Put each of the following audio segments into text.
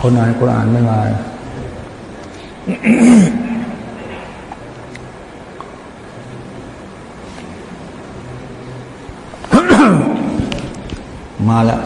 คนอ่านคนอ่านไม่มามาแล้ว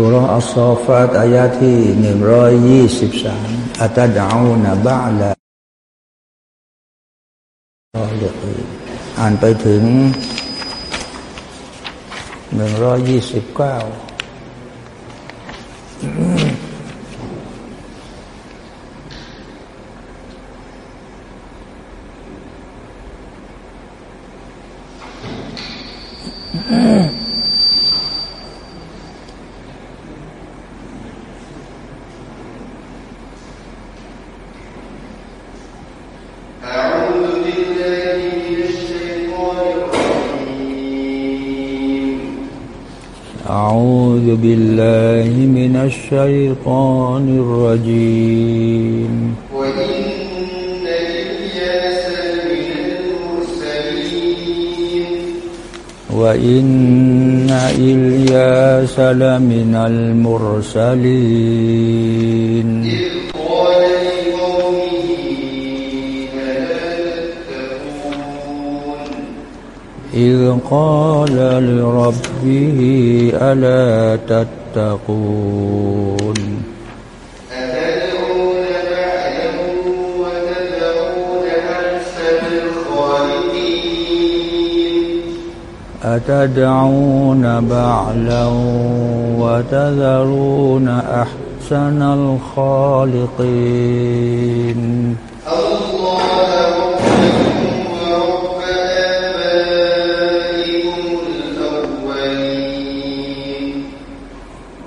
สุรอัลซอฟาตอายาที่หนึ่งร้อยยี่สิบสามอัตดาวนบาลาอ่านไปถึงหนึ่งร้อยยี่สิบเก้า الشيطان الرجيم. وإن إلياس لمن المرسلين. وإن إلياس لمن المرسلين إذ قال لقومه ألا تتقون إذ قال لربه ألا تتقون تتقون أتدعون بعلا وتذرون أحسن الخالقين أتدعون بعلا وتذرون أحسن الخالقين. الله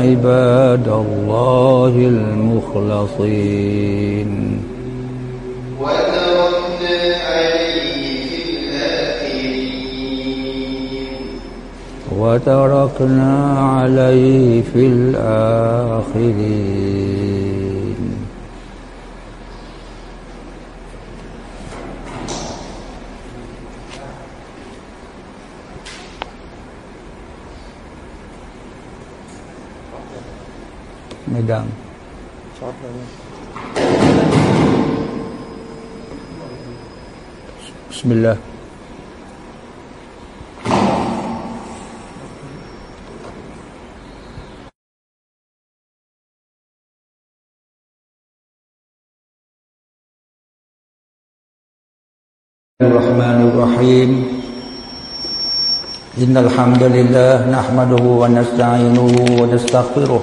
عباد الله المخلصين. وتركنا عليه في الآخرين وتركنا عليه في الآخرين. Megang. Bismillah. الرحمن الرحيم إن الحمد لله نحمده ونستعينه ونستغفره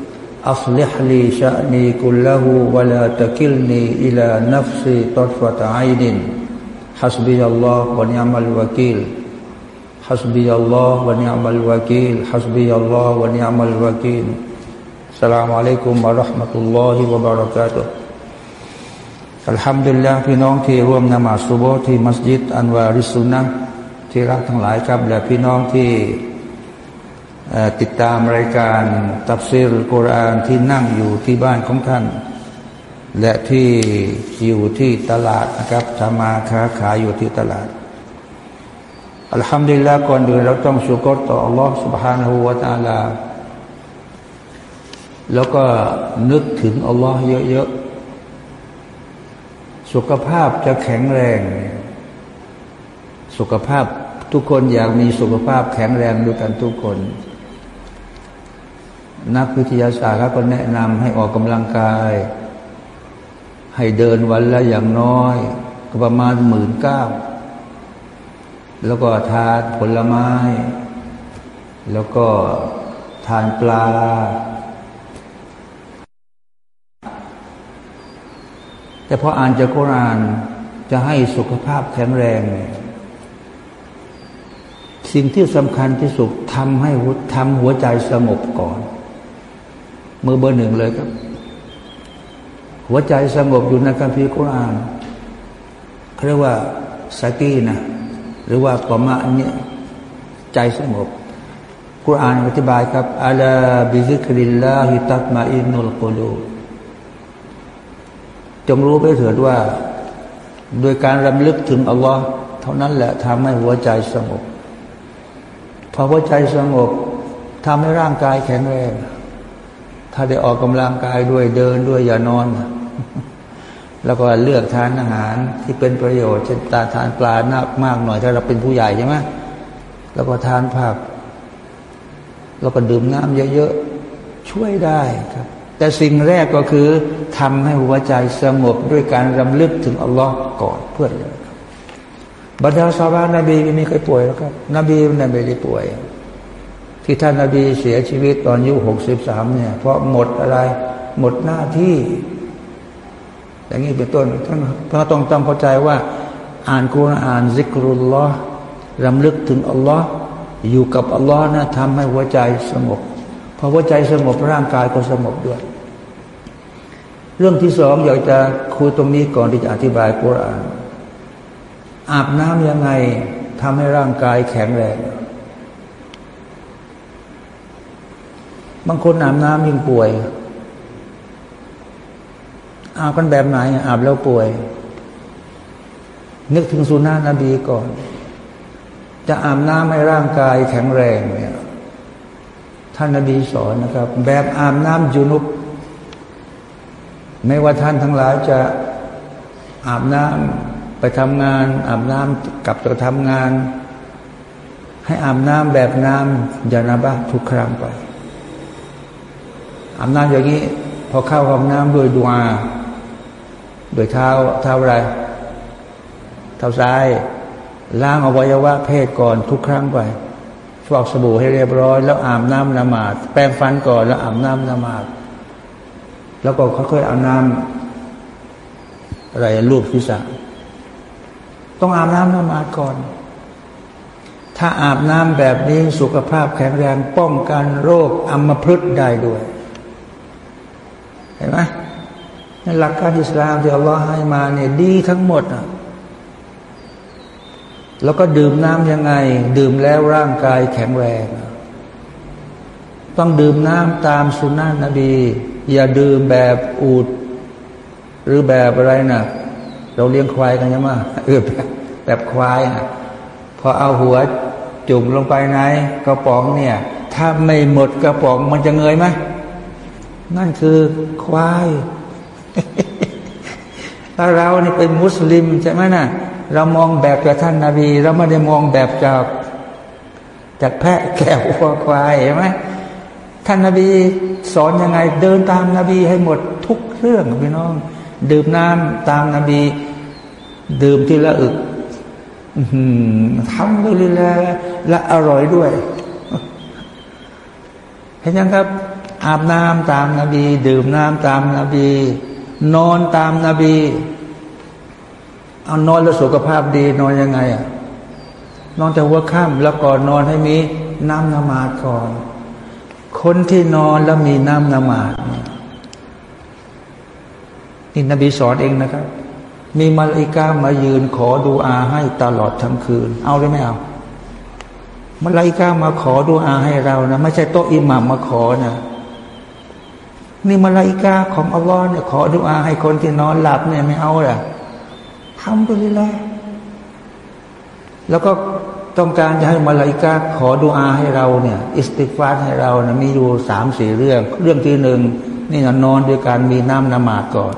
أصلح لي شأني كله ولا تكلني إلى نفسي طرفة عين حسبي الله ونعم الوكيل حسبي الله ونعم الوكيل حسبي الله ونعم الوكيل السلام عليكم ورحمة الله وبركاته อัลฮัมดุลิลลาพี่น้องที่ร่วมนมาสุโบที่มัสยิดอันวาริสุนะที่รักทั้งหลายครับและพี่น้องที่ ติดตามรายการตับซีรกุรานที่นั่งอยู่ที่บ้านของท่าน และที่อยู่ที่ตลาดนะครับทำมาค้าขายอยู่ที่ตลาดอัลฮัมดุลิลละก่อนอื่นเราต้องชุกรต่ออัลลอฮฺ سبحانه และ تعالى แล้วก็นึกถึงอัลลอฮ์เยอะๆ สุขภาพจะแข็งแรง สุขภาพทุกคนอยากมีสุขภาพแข็งแรงด้วยกันทุกคน นักวิทยาศาสตร์ก็แนะนำให้ออกกำลังกาย ให้เดินวันละอย่างน้อย ก็ประมาณหมื่นเก้าแล้วก็ทานผลไม้ แล้วก็ทานปลา แต่พออ่านจากกุรานจะให้สุขภาพแข็งแรงสิ่งที่สำคัญที่สุดทำให้ทำหัวใจสงบก่อน มือเบอร์หนึ่งเลยครับ หัวใจสงบอยู่ในคัมภีร์กุรอาเรียกว่าสกีนะหรือว่าปมะเนี่ยใจสงบกุรอานอธิบายครับอัลาบิซิกริลลาฮิตัตมาอินุลกุลูจงรู้ไปเถิดว่า โดยการรำลึกถึงอัลลอฮ์เท่านั้นแหละทำให้หัวใจสงบพอหัวใจสงบทำให้ร่างกายแข็งแรง ถ้าได้ออกกำลังกายด้วยเดินด้วยอย่านอน แล้วก็เลือกทานอาหารที่เป็นประโยชน์เช่นตาทานปลาหนักมากหน่อยถ้าเราเป็นผู้ใหญ่ใช่ไหมแล้วก็ทานผัก แล้วก็ดื่มน้ำเยอะๆช่วยได้ครับ แต่สิ่งแรกก็คือทำให้หัวใจสงบด้วยการรำลึกถึงอัลลอฮ์ก่อนเพื่อนเลยบรรดาชาวบ้านนบีไม่มีใครป่วยแล้วครับ นบีนบีได้ป่วย ที่ท่านนาบีเสียชีวิตตอนอายุหกสิบสามเนี่ย เพราะหมดอะไร หมดหน้าที่ อย่างนี้เป็นต้นท่านพระต้องต้องเข้าใจว่า อ่านกุรอานซิกรุลลอฮ์รำลึกถึงอัลลอฮ์อยู่กับอัลลอฮ์นะทำให้หัวใจสงบพอหัวใจสงบร่างกายก็สงบด้วย เรื่องที่สองอยากจะคุยตรงนี้ก่อนที่จะอธิบายกุรอานอาบน้ำยังไงทำให้ร่างกายแข็งแรง บางคนอาบน้ำยิ่งป่วย อาบกันแบบไหน อาบแล้วป่วย นึกถึงสุนานะนบีก่อน จะอาบน้ำให้ร่างกายแข็งแรงเนี่ยท่านนบีสอนนะครับ แบบอาบน้ำยุนุบไม่ว่าท่านทั้งหลายจะอาบน้ำไปทำงาน อาบน้ำกลับจะทำงาน ให้อาบน้ำแบบน้ำยานาบะทุกครั้งไป อาบน้ำอย่างนี้ พอเข้าห้องน้ำด้วยดวงโดยเท้าเท้าอะไร เท้าซ้ายล้างอวัยวะเพศก่อนทุกครั้งไปฟอกสบู่ให้เรียบร้อย แล้วอาบน้ำละหมาด แปรงฟันก่อนแล้วอาบน้ำละหมาด แล้วก็ค่อยๆอาบน้ำอะไรรูปศีรษะต้องอาบน้ำละหมาดก่อน ถ้าอาบน้ำแบบนี้สุขภาพแข็งแรงป้องกันโรคอัมพฤกษ์ได้ด้วย ห็นไหมในหลักการอิสลามที่อัลลอฮ์ให้มาเนี่ยดีทั้งหมดอะแล้วก็ดื่มน้ำยังไง ดื่มแล้วร่างกายแข็งแรง ต้องดื่มน้ำตามสุนนะนบี อย่าดื่มแบบอูด หรือแบบอะไรนะเราเลี้ยงควายกันใช่ไหมเออแบบแบบควายนะพอเอาหัวจุ่มลงไปในกระป๋องเนี่ย ถ้าไม่หมดกระป๋องมันจะเงยไหม นั่นคือควายถ้าเรานี่เป็นมุสลิมใช่ไหมนะ่ะ เรามองแบบจากท่านนาบีเราไม่ได้มองแบบจากจากแพะแกะวัวควายเห็นไหมท่านนาบีสอนยังไง เดินตามนาบีให้หมดทุกเรื่องพี่น้อง ดื่มน้ำตามนาบี ดื่มที่ละอึกทำด้วยละและอร่อยด้วย เห็นยังครับ อาบน้ำตามนาบี ดื่มน้ำตามนาบี นอนตามนาบี เอานอนแล้วสุขภาพดีนอนยังไงอะนอนแต่หัวค่ำแล้วก่อนนอนให้มีน้ำนมาดก่อน คนที่นอนแล้วมีน้ำนมาดนี่นบีสอนเองนะครับ มีมาลิกามายืนขอดูอาให้ตลอดทั้งคืน เอาหรือไม่เอามาลิกามาขอดูอาให้เรานะไม่ใช่โต๊ะอิหมัมมาขอนะ นี่มาลาอิกาของอัลลอฮ์เนี่ยขอดูอาให้คนที่นอนหลับเนี่ยไม่เอาล่ะทำไปเลยละแล้วก็ต้องการจะให้มาลาอิกาขอดูอาให้เราเนี่ย อิสติฟาร์ให้เรานะมีอยู่สามสี่เรื่อง เรื่องที่หนึ่งนี่นอนด้วยการมีน้ำนมาดก่อน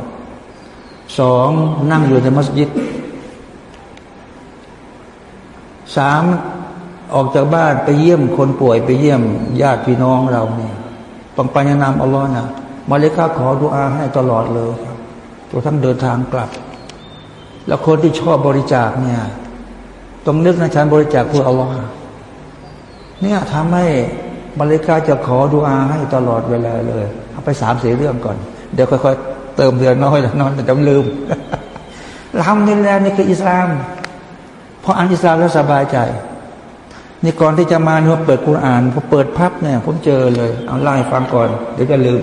สองนั่งอยู่ในมัสยิดสามออกจากบ้านไปเยี่ยมคนป่วยไปเยี่ยมญาติพี่น้องเราเนี่ยต้องไปแนะนำอัลลอฮ์นะ มาเลกาขอดุอาให้ตลอดเลยครับตัวทั้งเดินทางกลับ แล้วคนที่ชอบบริจาคเนี่ยต้องนึกนะฉันบริจาคเพื่ออัลลอฮ์เนี่ยทำให้มาเลกาจะขอดุอาให้ตลอดเวลาเลยเอาไปสามสี่เรื่องก่อน เดี๋ยวค่อยๆเติมเดือนน้อยล้วนอนแต่จำลืมทำนี่แหละนี่คืออิสลามพออ่านอิสลามแล้วสบายใจนี่ก่อนที่จะมาเนี่ยเปิดกุรอานพอเปิดพับเนี่ย ผมเจอเลย เอาไล่ฟังก่อน เดี๋ยวจะลืม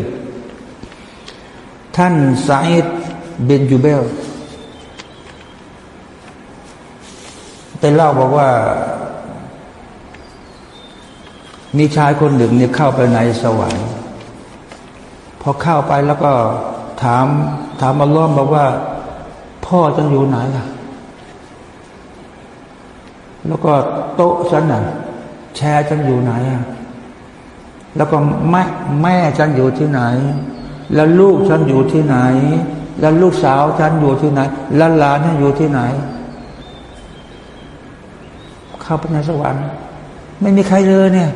ท่านซาอิดเบนยูเบลเป็นเล่าบอกว่า มีชายคนหนึ่งเนี่ยเข้าไปในสวรรค์พอเข้าไปแล้วก็ถาม ถามอัลลอฮ์บอกว่า พ่อจะอยู่ไหนล่ะ แล้วก็โต๊ะฉันน่ะแชร์ฉันอยู่ไหนอะแล้วก็แม่แม่ฉันอยู่ที่ไหน แล้วลูกฉันอยู่ที่ไหน แล้วลูกสาวฉันอยู่ที่ไหน แล้วหลานฉันอยู่ที่ไหน เข้าไปในสวรรค์ ไม่มีใครเลยเนี่ย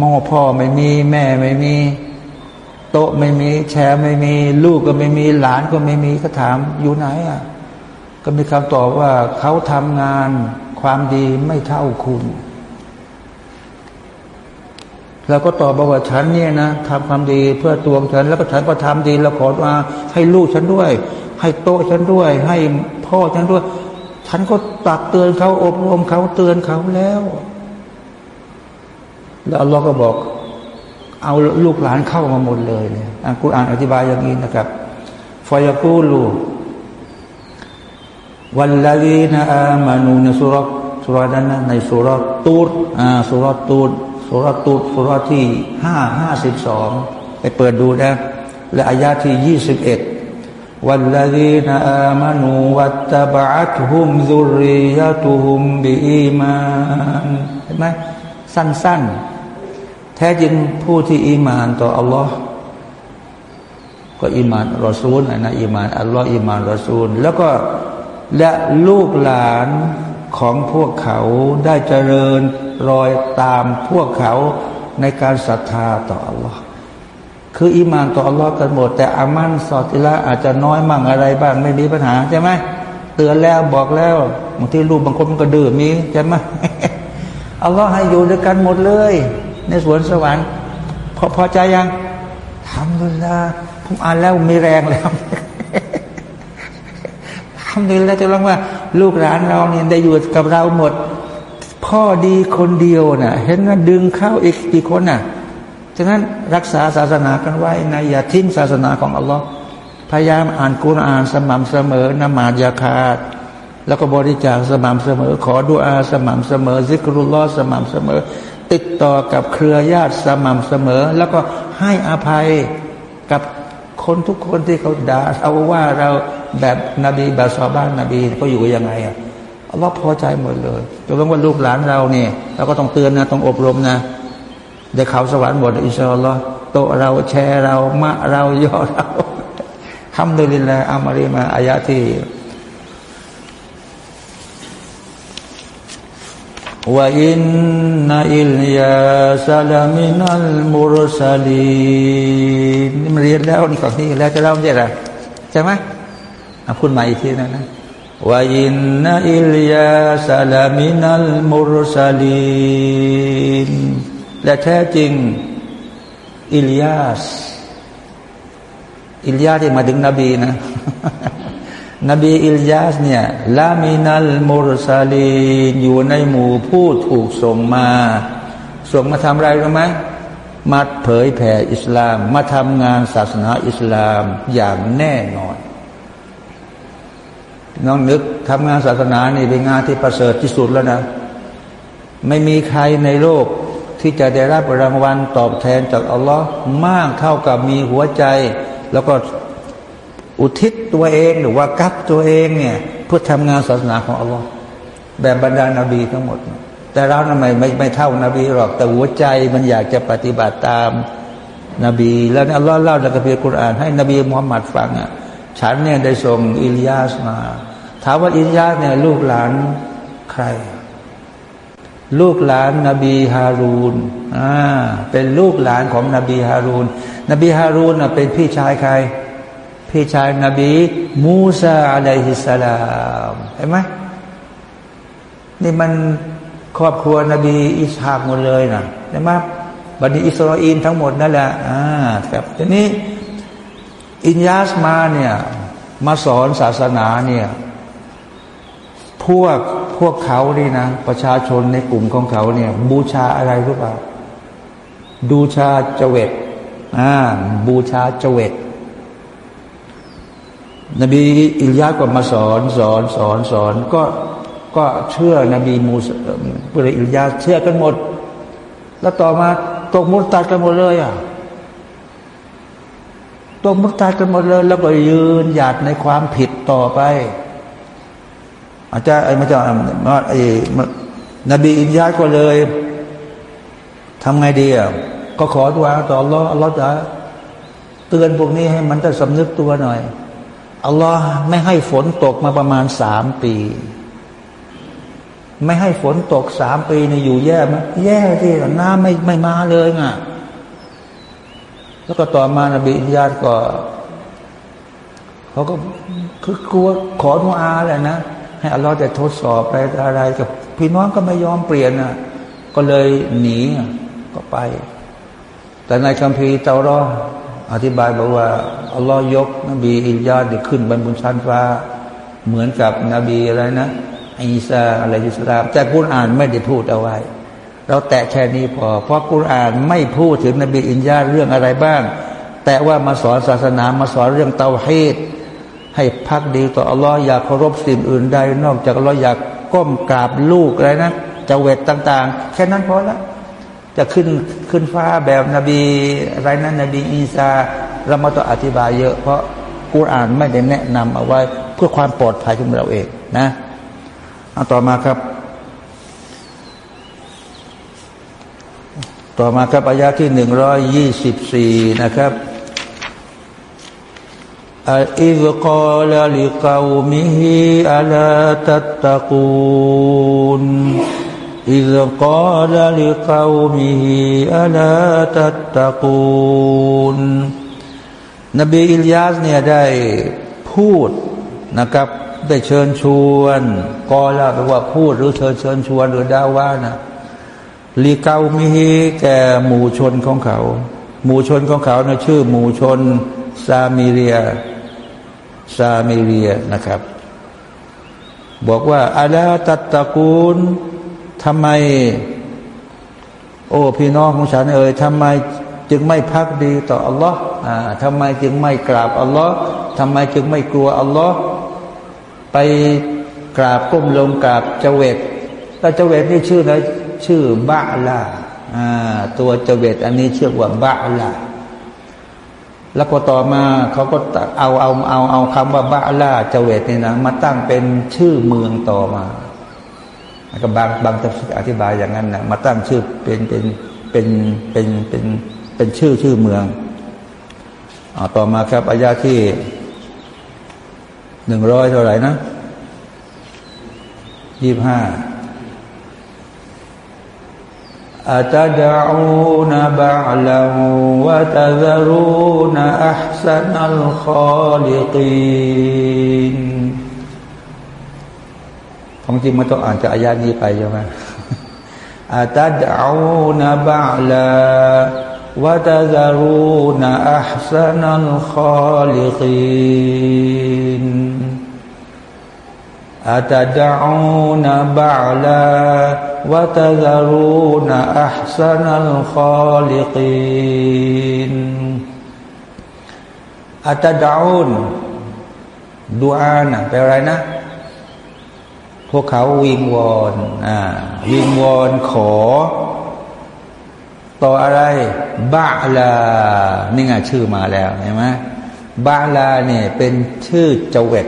มอพ่อไม่มีแม่ไม่มี โต๊ะไม่มี แชร์ไม่มี ลูกก็ไม่มี หลานก็ไม่มีก็ถามอยู่ไหนอะ ก็มีคำตอบว่าเขาทำงานความดีไม่เท่าคุณ แล้วก็ตอบบอกว่าฉันเนี่ยนะทำความดีเพื่อตัวฉัน แล้วก็ฉันก็ทำดีแล้วขอมาให้ลูกฉันด้วย ให้โต๊ะฉันด้วย ให้พ่อฉันด้วย ฉันก็ตักเตือนเขาอบรมเขาเตือนเขาแล้ว แล้วอัลลอฮ์ก็บอก เอาลูกหลานเข้ามาหมดเลยเนี่ยอันกุรอานอธิบายอย่างนี้นะครับฟอยกูลูวันลาวีนะอามานูนสุรสุรนั้นนะในสุรตูดอ่าสุรตูด สุรตุสุรที่ห้าห้าสิบสองไปเปิดดูนะ และอายาที่ยี่สิบเอ็ดวันละดีนอามานูวัตตบะตุฮุมซุรียะตุฮุมบีมานเห็นไหมสั้นๆ แท้จริงผู้ที่อีมานต่ออัลลอฮ์ก็อีมานรอซูลนะอีมานอัลลอฮ์อีมานรอซูล แล้วก็และลูกหลานของพวกเขาได้เจริญ รอยตามพวกเขาในการศรัทธาต่ออัลลอฮ์คืออีมานต่ออัลลอฮ์กันหมด แต่عمل صالحอาจจะน้อยมั่งอะไรบ้างไม่มีปัญหาใช่ไหมเตือนแล้วบอกแล้วบางทีลูกบางคนมันก็ดื้อมีใช่ไหมอัลลอฮ์ให้อยู่ด้วยกันหมดเลย ในสวนสวรรค์พอพอใจยังทำเลยละผมอ่านแล้วมีแรงแล้วทำดีแล้วจะร้องว่า ลูกหลานเราเนี่ยได้อยู่กับเราหมด ข้อดีคนเดียวนะ่ะ เห็นว่าดึงเข้าอีกกี่คนน่ะฉะนั้นรักษาศาสนากันไว้นะอย่าทิ้งศาสนาของอัลลอฮ์พยายามอ่านกุรอานสม่ำเสมอนมาดยาคาดแล้วก็บริจาคสม่ำเสมอ ขอดุอาสม่ำเสมอซิกรุลลอฮ์สม่ำเสมอ ติดต่อกับเครือญาติสม่ำเสมอ แล้วก็ให้อภัยกับคนทุกคนที่เขาด่าเอาว่าเราแบบนบีแบบชาบ้านนบีเขาอยู่ยังไงอะ อัลลอฮ์พอใจหมดเลยจนว่าลูกหลานเราเนี่ยเราก็ต้องเตือนนะต้องอบรมนะเดี๋ยวเขาสวรรค์หมดอินชาอัลลอฮ์โตเราแชร์เรามะเราย่อเราทำโดยลินละอามารีมาอายะที่ว่าอินนาอิลยาซาลามินัลมุรสลีนี่มันเรียนแล้วนี่ฝั่งนี้แล้วจะเล่าไม่ใช่หรอใช่ไหมพูดใหม่อีกทีนะนะ ว่าอินนอิลยาซาลามินัลมุรสลีนและแท้จริงอิลยาสอิลยาที่มาถึงนบีนะนบีอิลยาสเนี่ยลามินัลมุรซาลีนอยู่ในหมู่ผู้ถูกส่งมา ส่งมาทำอะไรรู้ไหมมาเผยแผ่อิสลาม มาทำงานศาสนาอิสลามอย่างแน่นอน น้องนึกทำงานศาสนานี่เป็นงานที่ประเสริฐที่สุดแล้วนะ ไม่มีใครในโลกที่จะได้รับรางวัลตอบแทนจากอัลลอฮ์มากเท่ากับมีหัวใจ แล้วก็อุทิศตัวเองหรือว่ากับตัวเองเนี่ยเพื่อทำงานศาสนาของอัลลอฮ์แบบบรรดานาบีทั้งหมด แต่เราทำไมไม่ไม่เท่านาบีหรอก แต่หัวใจมันอยากจะปฏิบัติตามนบี แล้วอัลลอฮ์เล่าในกัมภีร์กุรอานให้นบีมุฮัมมัดฟังอะฉันเนี่ยได้ส่งอิลยาสมา ถามว่าอิลยาสเนี่ยลูกหลานใคร ลูกหลานนบีฮารูนอ่าเป็นลูกหลานของนบีฮารูนนบีฮารูนเป็นพี่ชายใคร พี่ชายนบีมูซาอะลัยฮิสสลามเห็นไหมนี่มันครอบครัวนบีอิสฮากหมดเลยนะเห็นไหมบันิอิสราเอลทั้งหมดนั่นแหละอ่าครับทีนี้อินยาสมาเนี่ยมาสอนศาสนาเนี่ย พวกพวกเขานี่นะ ประชาชนในกลุ่มของเขาเนี่ย บูชาอะไรรู้เปล่าดูชาเจเวตอ่าบูชาเจเวตนบีอิลยาก็มาสอนสอนสอนสอนก็ก็เชื่อนบีมูสเปรอิลยาเชื่อกันหมด แล้วต่อมาตกมุตตัดกันหมดเลยอะตกมุตตัดกันหมดเลย แล้วก็ยืนหยัดในความผิดต่อไป อาจารย์ไอ้ม่ใช่ไอ้นบีอินยาก็เลยทำไงดีอะก็ขอตัวต่อรอรอจะเตือนพวกนี้ให้มันจะสำนึกตัวหน่อย อัลลอฮ์ไม่ให้ฝนตกมาประมาณสามปี ไม่ให้ฝนตกสามปีเนี่อยู่แย่ไหมแย่ที่น้ำไม่ไม่มาเลยไงแล้วก็ต่อมานบีญาติก็เขาก็คือกลัวขอทุอาแหละนะ ให้อัลลอฮ์จะทดสอบอะไรอะไรกับพี่น้องก็ไม่ยอมเปลี่ยนอะก็เลยหนีก็ไป แต่ในคัมภีร์เตารออธิบายบอกว่าอัลลอฮ์ยกนบีอิยาดขึ้นบนบนชั้นฟ้า เหมือนกับนบีอะไรนะอิสาอะไรอิสลามแต่กุรอานไม่ได้พูดเอาไว้ เราแตะแค่นี้พอ เพราะกุรอานไม่พูดถึงนบีอินยาเรื่องอะไรบ้าง แต่ว่ามาสอนศาสนามาสอนเรื่องเตาฮีด ให้พักดีต่ออัลลอฮ์อย่าเคารพสิ่งอื่นใด นอกจากอัลลอฮ์อยากก้มกราบลูกอะไรนะจะเวทต่าง ๆ แค่นั้นพอละจะขึ้นขึ้นฟ้าแบบนบีอะไรนั้นนบีอีสาเรามาต้องอธิบายเยอะ เพราะกุรอานไม่ได้แนะนำเอาไว้เพื่อความปลอดภัยของเราเองนะเอาต่อมาครับ ต่อมาครับอายาที่หนึ่งร้อยยี่สิบสี่นะครับ อิซกาลลิกาวมิฮิอัลาตัตตะกูน إذ قال لقومه ألا تتقون นบีอิลยาสเนี่ยได้พูดนะครับ ได้เชิญชวนกอลาแปลว่าพูดหรือเชิญเชิญชวนหรือดาว่านะลีเกามิฮีแก่หมู่ชนของเขา หมู่ชนของเขานะชื่อหมู่ชนซามิเรีย ซามิเรียนะครับ บอกว่าอาลาตัตตะกูลทำไม โอ้พี่น้องของฉันเอ่ยทำไมจึงไม่พักดีต่ออัลลอฮ์อ่าทำไมจึงไม่กราบอัลลอฮ์ทำไมจึงไม่กลัวอัลลอฮ์ไปกราบก้มลงกราบเจเวตแล้วเจเวตนี่ชื่ออะไรชื่อบาลาอ่าตัวเจเวตอันนี้ชื่อว่าบาลา แล้วก็ต่อมาเขาก็เอาเอาเอาเอาคำว่าบาลาเจเวตนี่นะมาตั้งเป็นชื่อเมืองต่อมาก็บางบางจะอธิบายอย่างนั้นนะมาตั้งชื่อเป็นเป็นเป็นเป็นเป็นเป็นชื่อชื่อเมืองอต่อมาครับอายาที่หนึ่งร้อยเท่าไหร่นะยี่ห้า أتدعون بعلا وتذرون أحسن الخالقين ของจริงมันต้องอ่านจากอายานี้ไปใช่ไหมอาตัดเอานบาลาวะตะซารูนอัพสันัลคอลิกิน أتدعون بعلا وتذرون أحسن الخالقين أتدعون ดูอานะแปลอะไรนะ พวกเขาวิงวอนอ่าวิงวอนขอ ต่ออะไรบาลา นี่ไงชื่อมาแล้วเห็นไหมบาลาเนี่ยเป็นชื่อเจเวต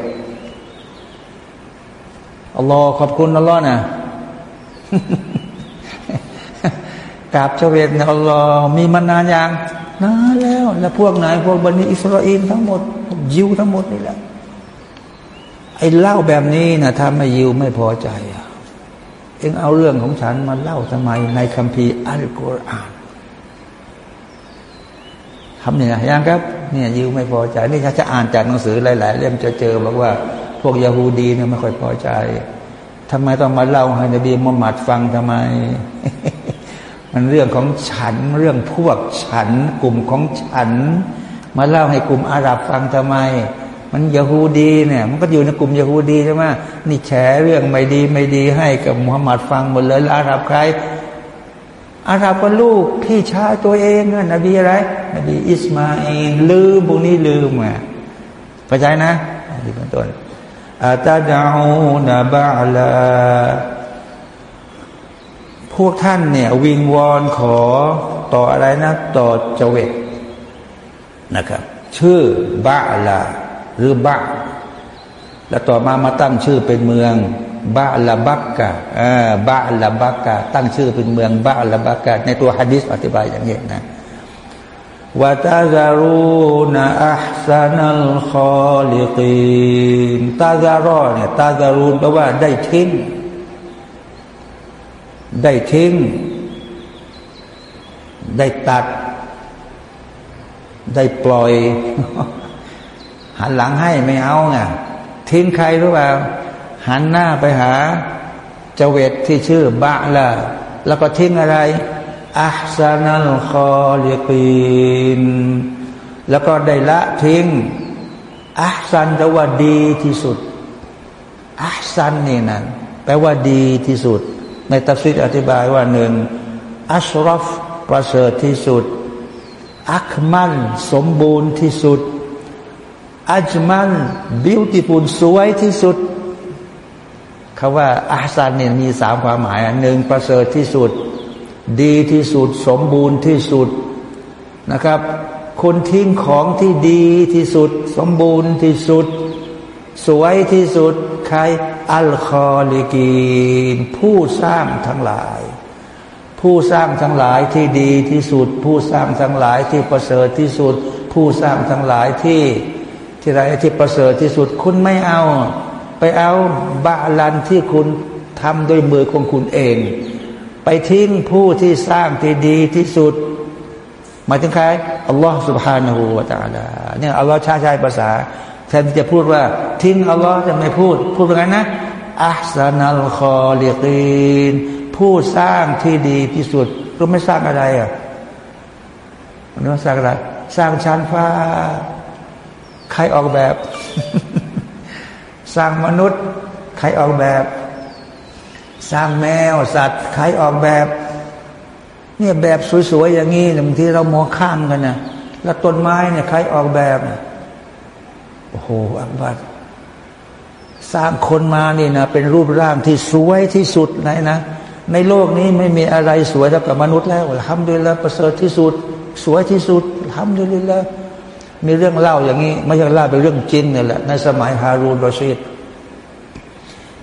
อัลลอฮ์ขอบคุณอัลลอฮ์นะ กราบเจเวตเนี่ยอัลลอฮ์มีมานานอยังนานแล้ว แล้วพวกไหนพวกบันิอิสราเอลทั้งหมดยิวทั้งหมดนี่แหละไอ้เล่าแบบนี้นะถ้าไม่ยิวไม่พอใจเองเอาเรื่องของฉันมาเล่าทำไมในคัมภีร์อัลกุรอานทำเนี่ยยังครับเนี่ยยิวไม่พอใจ นี่ถ้าจะอ่านจากหนังสือหลาย ๆ เล่มจะเจอบอกว่า พวกยาฮูดีเนี่ยไม่ค่อยพอใจ ทำไมต้องมาเล่าให้นบีมุฮัมมัดฟังทำไม มันเรื่องของฉันเรื่องพวกฉัน กลุ่มของฉัน มาเล่าให้กลุ่มอาหรับฟังทำไม มันยาฮูดีเนี่ยมันก็อยู่ในกลุ่มยาฮูดีใช่ไหมนี่แฉเรื่องไม่ดีไม่ดีให้กับมุฮัมมัดฟังหมดเลยลอาหรับใครอาหรับก็ลูกพี่ชายตัวเองนบีอะไรนบีอิสมาอินลืมพวกนี้ลืมอะเข้าใจนะนี่เป็นต้น อาตาดาอูนบาลาพวกท่านเนี่ย วิงวอนขอต่ออะไรนะ ต่อเจเวตนะครับ ชื่อ بعلا หรือ بعلแล้วต่อมามาตั้งชื่อเป็นเมืองบาลาบักกะบาลาบักกะตั้งชื่อเป็นเมืองบาลาบักกะในตัวฮะดิษอธิบายอย่างนี้นะ وتذرون أحسن الخالقين تذر เนี่ย تذرونแปลว่าได้ทิ้ง ได้ทิ้ง ได้ตัด ได้ปล่อย หันหลังให้ไม่เอาไงทิ้งใครรู้เปล่าหันหน้าไปหาเจว็ดที่ชื่อ بعلแล้วก็ทิ้งอะไร أحسن الخالقينแล้วก็ได้ละทิ้งأحسنแปลว่าดีที่สุดأحسنนี่นะแปลว่าดีที่สุด ในตัฟซิดอธิบายว่าหนึ่งอัชรอฟประเสริฐที่สุด อัคมันสมบูรณ์ที่สุด อัจมันบิวติฟูลสวยที่สุดคาว่าอาซันเนี่ยมีสามความหมายหนึ่งประเสริฐที่สุด ดีที่สุดสมบูรณ์ที่สุดนะครับคนทิ้งของที่ดีที่สุด สมบูรณ์ที่สุด สวยที่สุด ใครอัลคอลิกีนผู้สร้างทั้งหลาย ผู้สร้างทั้งหลายที่ดีที่สุด ผู้สร้างทั้งหลายที่ประเสริฐที่สุด ผู้สร้างทั้งหลายที่ที่ไรที่ประเสริฐที่สุด คุณไม่เอา ไปเอาบาลันที่คุณทำด้วยมือของคุณเอง ไปทิ้งผู้ที่สร้างที่ดีที่สุดหมายถึงใครอัลลอฮ์ سبحانه และ تعالى เนี่ยอัลลอฮ์ใช้ใช้ภาษาแทนที่จะพูดว่า ทิ้งอัลลอฮ์จะไม่พูด พูดว่าไงนะอัลซานัลคอลิกีนผู้สร้างที่ดีที่สุด ก็ไม่สร้างอะไรอ่ะมันสร้างอะไร สร้างชั้นฟ้า ใครออกแบบ สร้างมนุษย์ ใครออกแบบ สร้างแมวสัตว์ใครออกแบบ เนี่ยแบบสวยๆอย่างนี้บางทีเรามองข้ามกันนะแล้วต้นไม้เนี่ยใครออกแบบโอ้โหอักบัดสร้างคนมานี่นะเป็นรูปร่างที่สวยที่สุดเลยนะ ในโลกนี้ไม่มีอะไรสวยเท่ากับมนุษย์แล้วทำด้วยแล้วประเสริฐที่สุด สวยที่สุดทำด้วยแล้วมีเรื่องเล่าอย่างนี้ ไม่ใช่เล่าเป็นเรื่องจริงนี่แหละในสมัยฮารูนรอชีด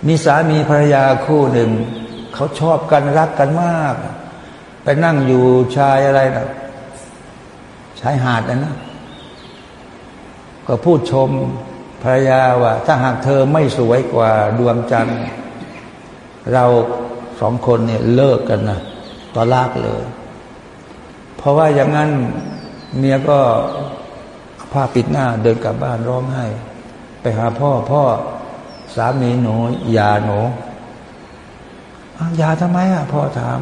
มีสามีภรรยาคู่หนึ่ง เขาชอบกันรักกันมาก ไปนั่งอยู่ชายอะไรนะชายหาดนะนะก็พูดชมภรรยาว่า ถ้าหากเธอไม่สวยกว่าดวงจันทร์เราสองคนเนี่ยเลิกกันนะต่อลากเลย เพราะว่าอย่างนั้นเมียก็ผ้าปิดหน้าเดินกลับบ้านร้องไห้ ไปหาพ่อพ่อ สามีหนูยาหนูยาทำไมอะพ่อถาม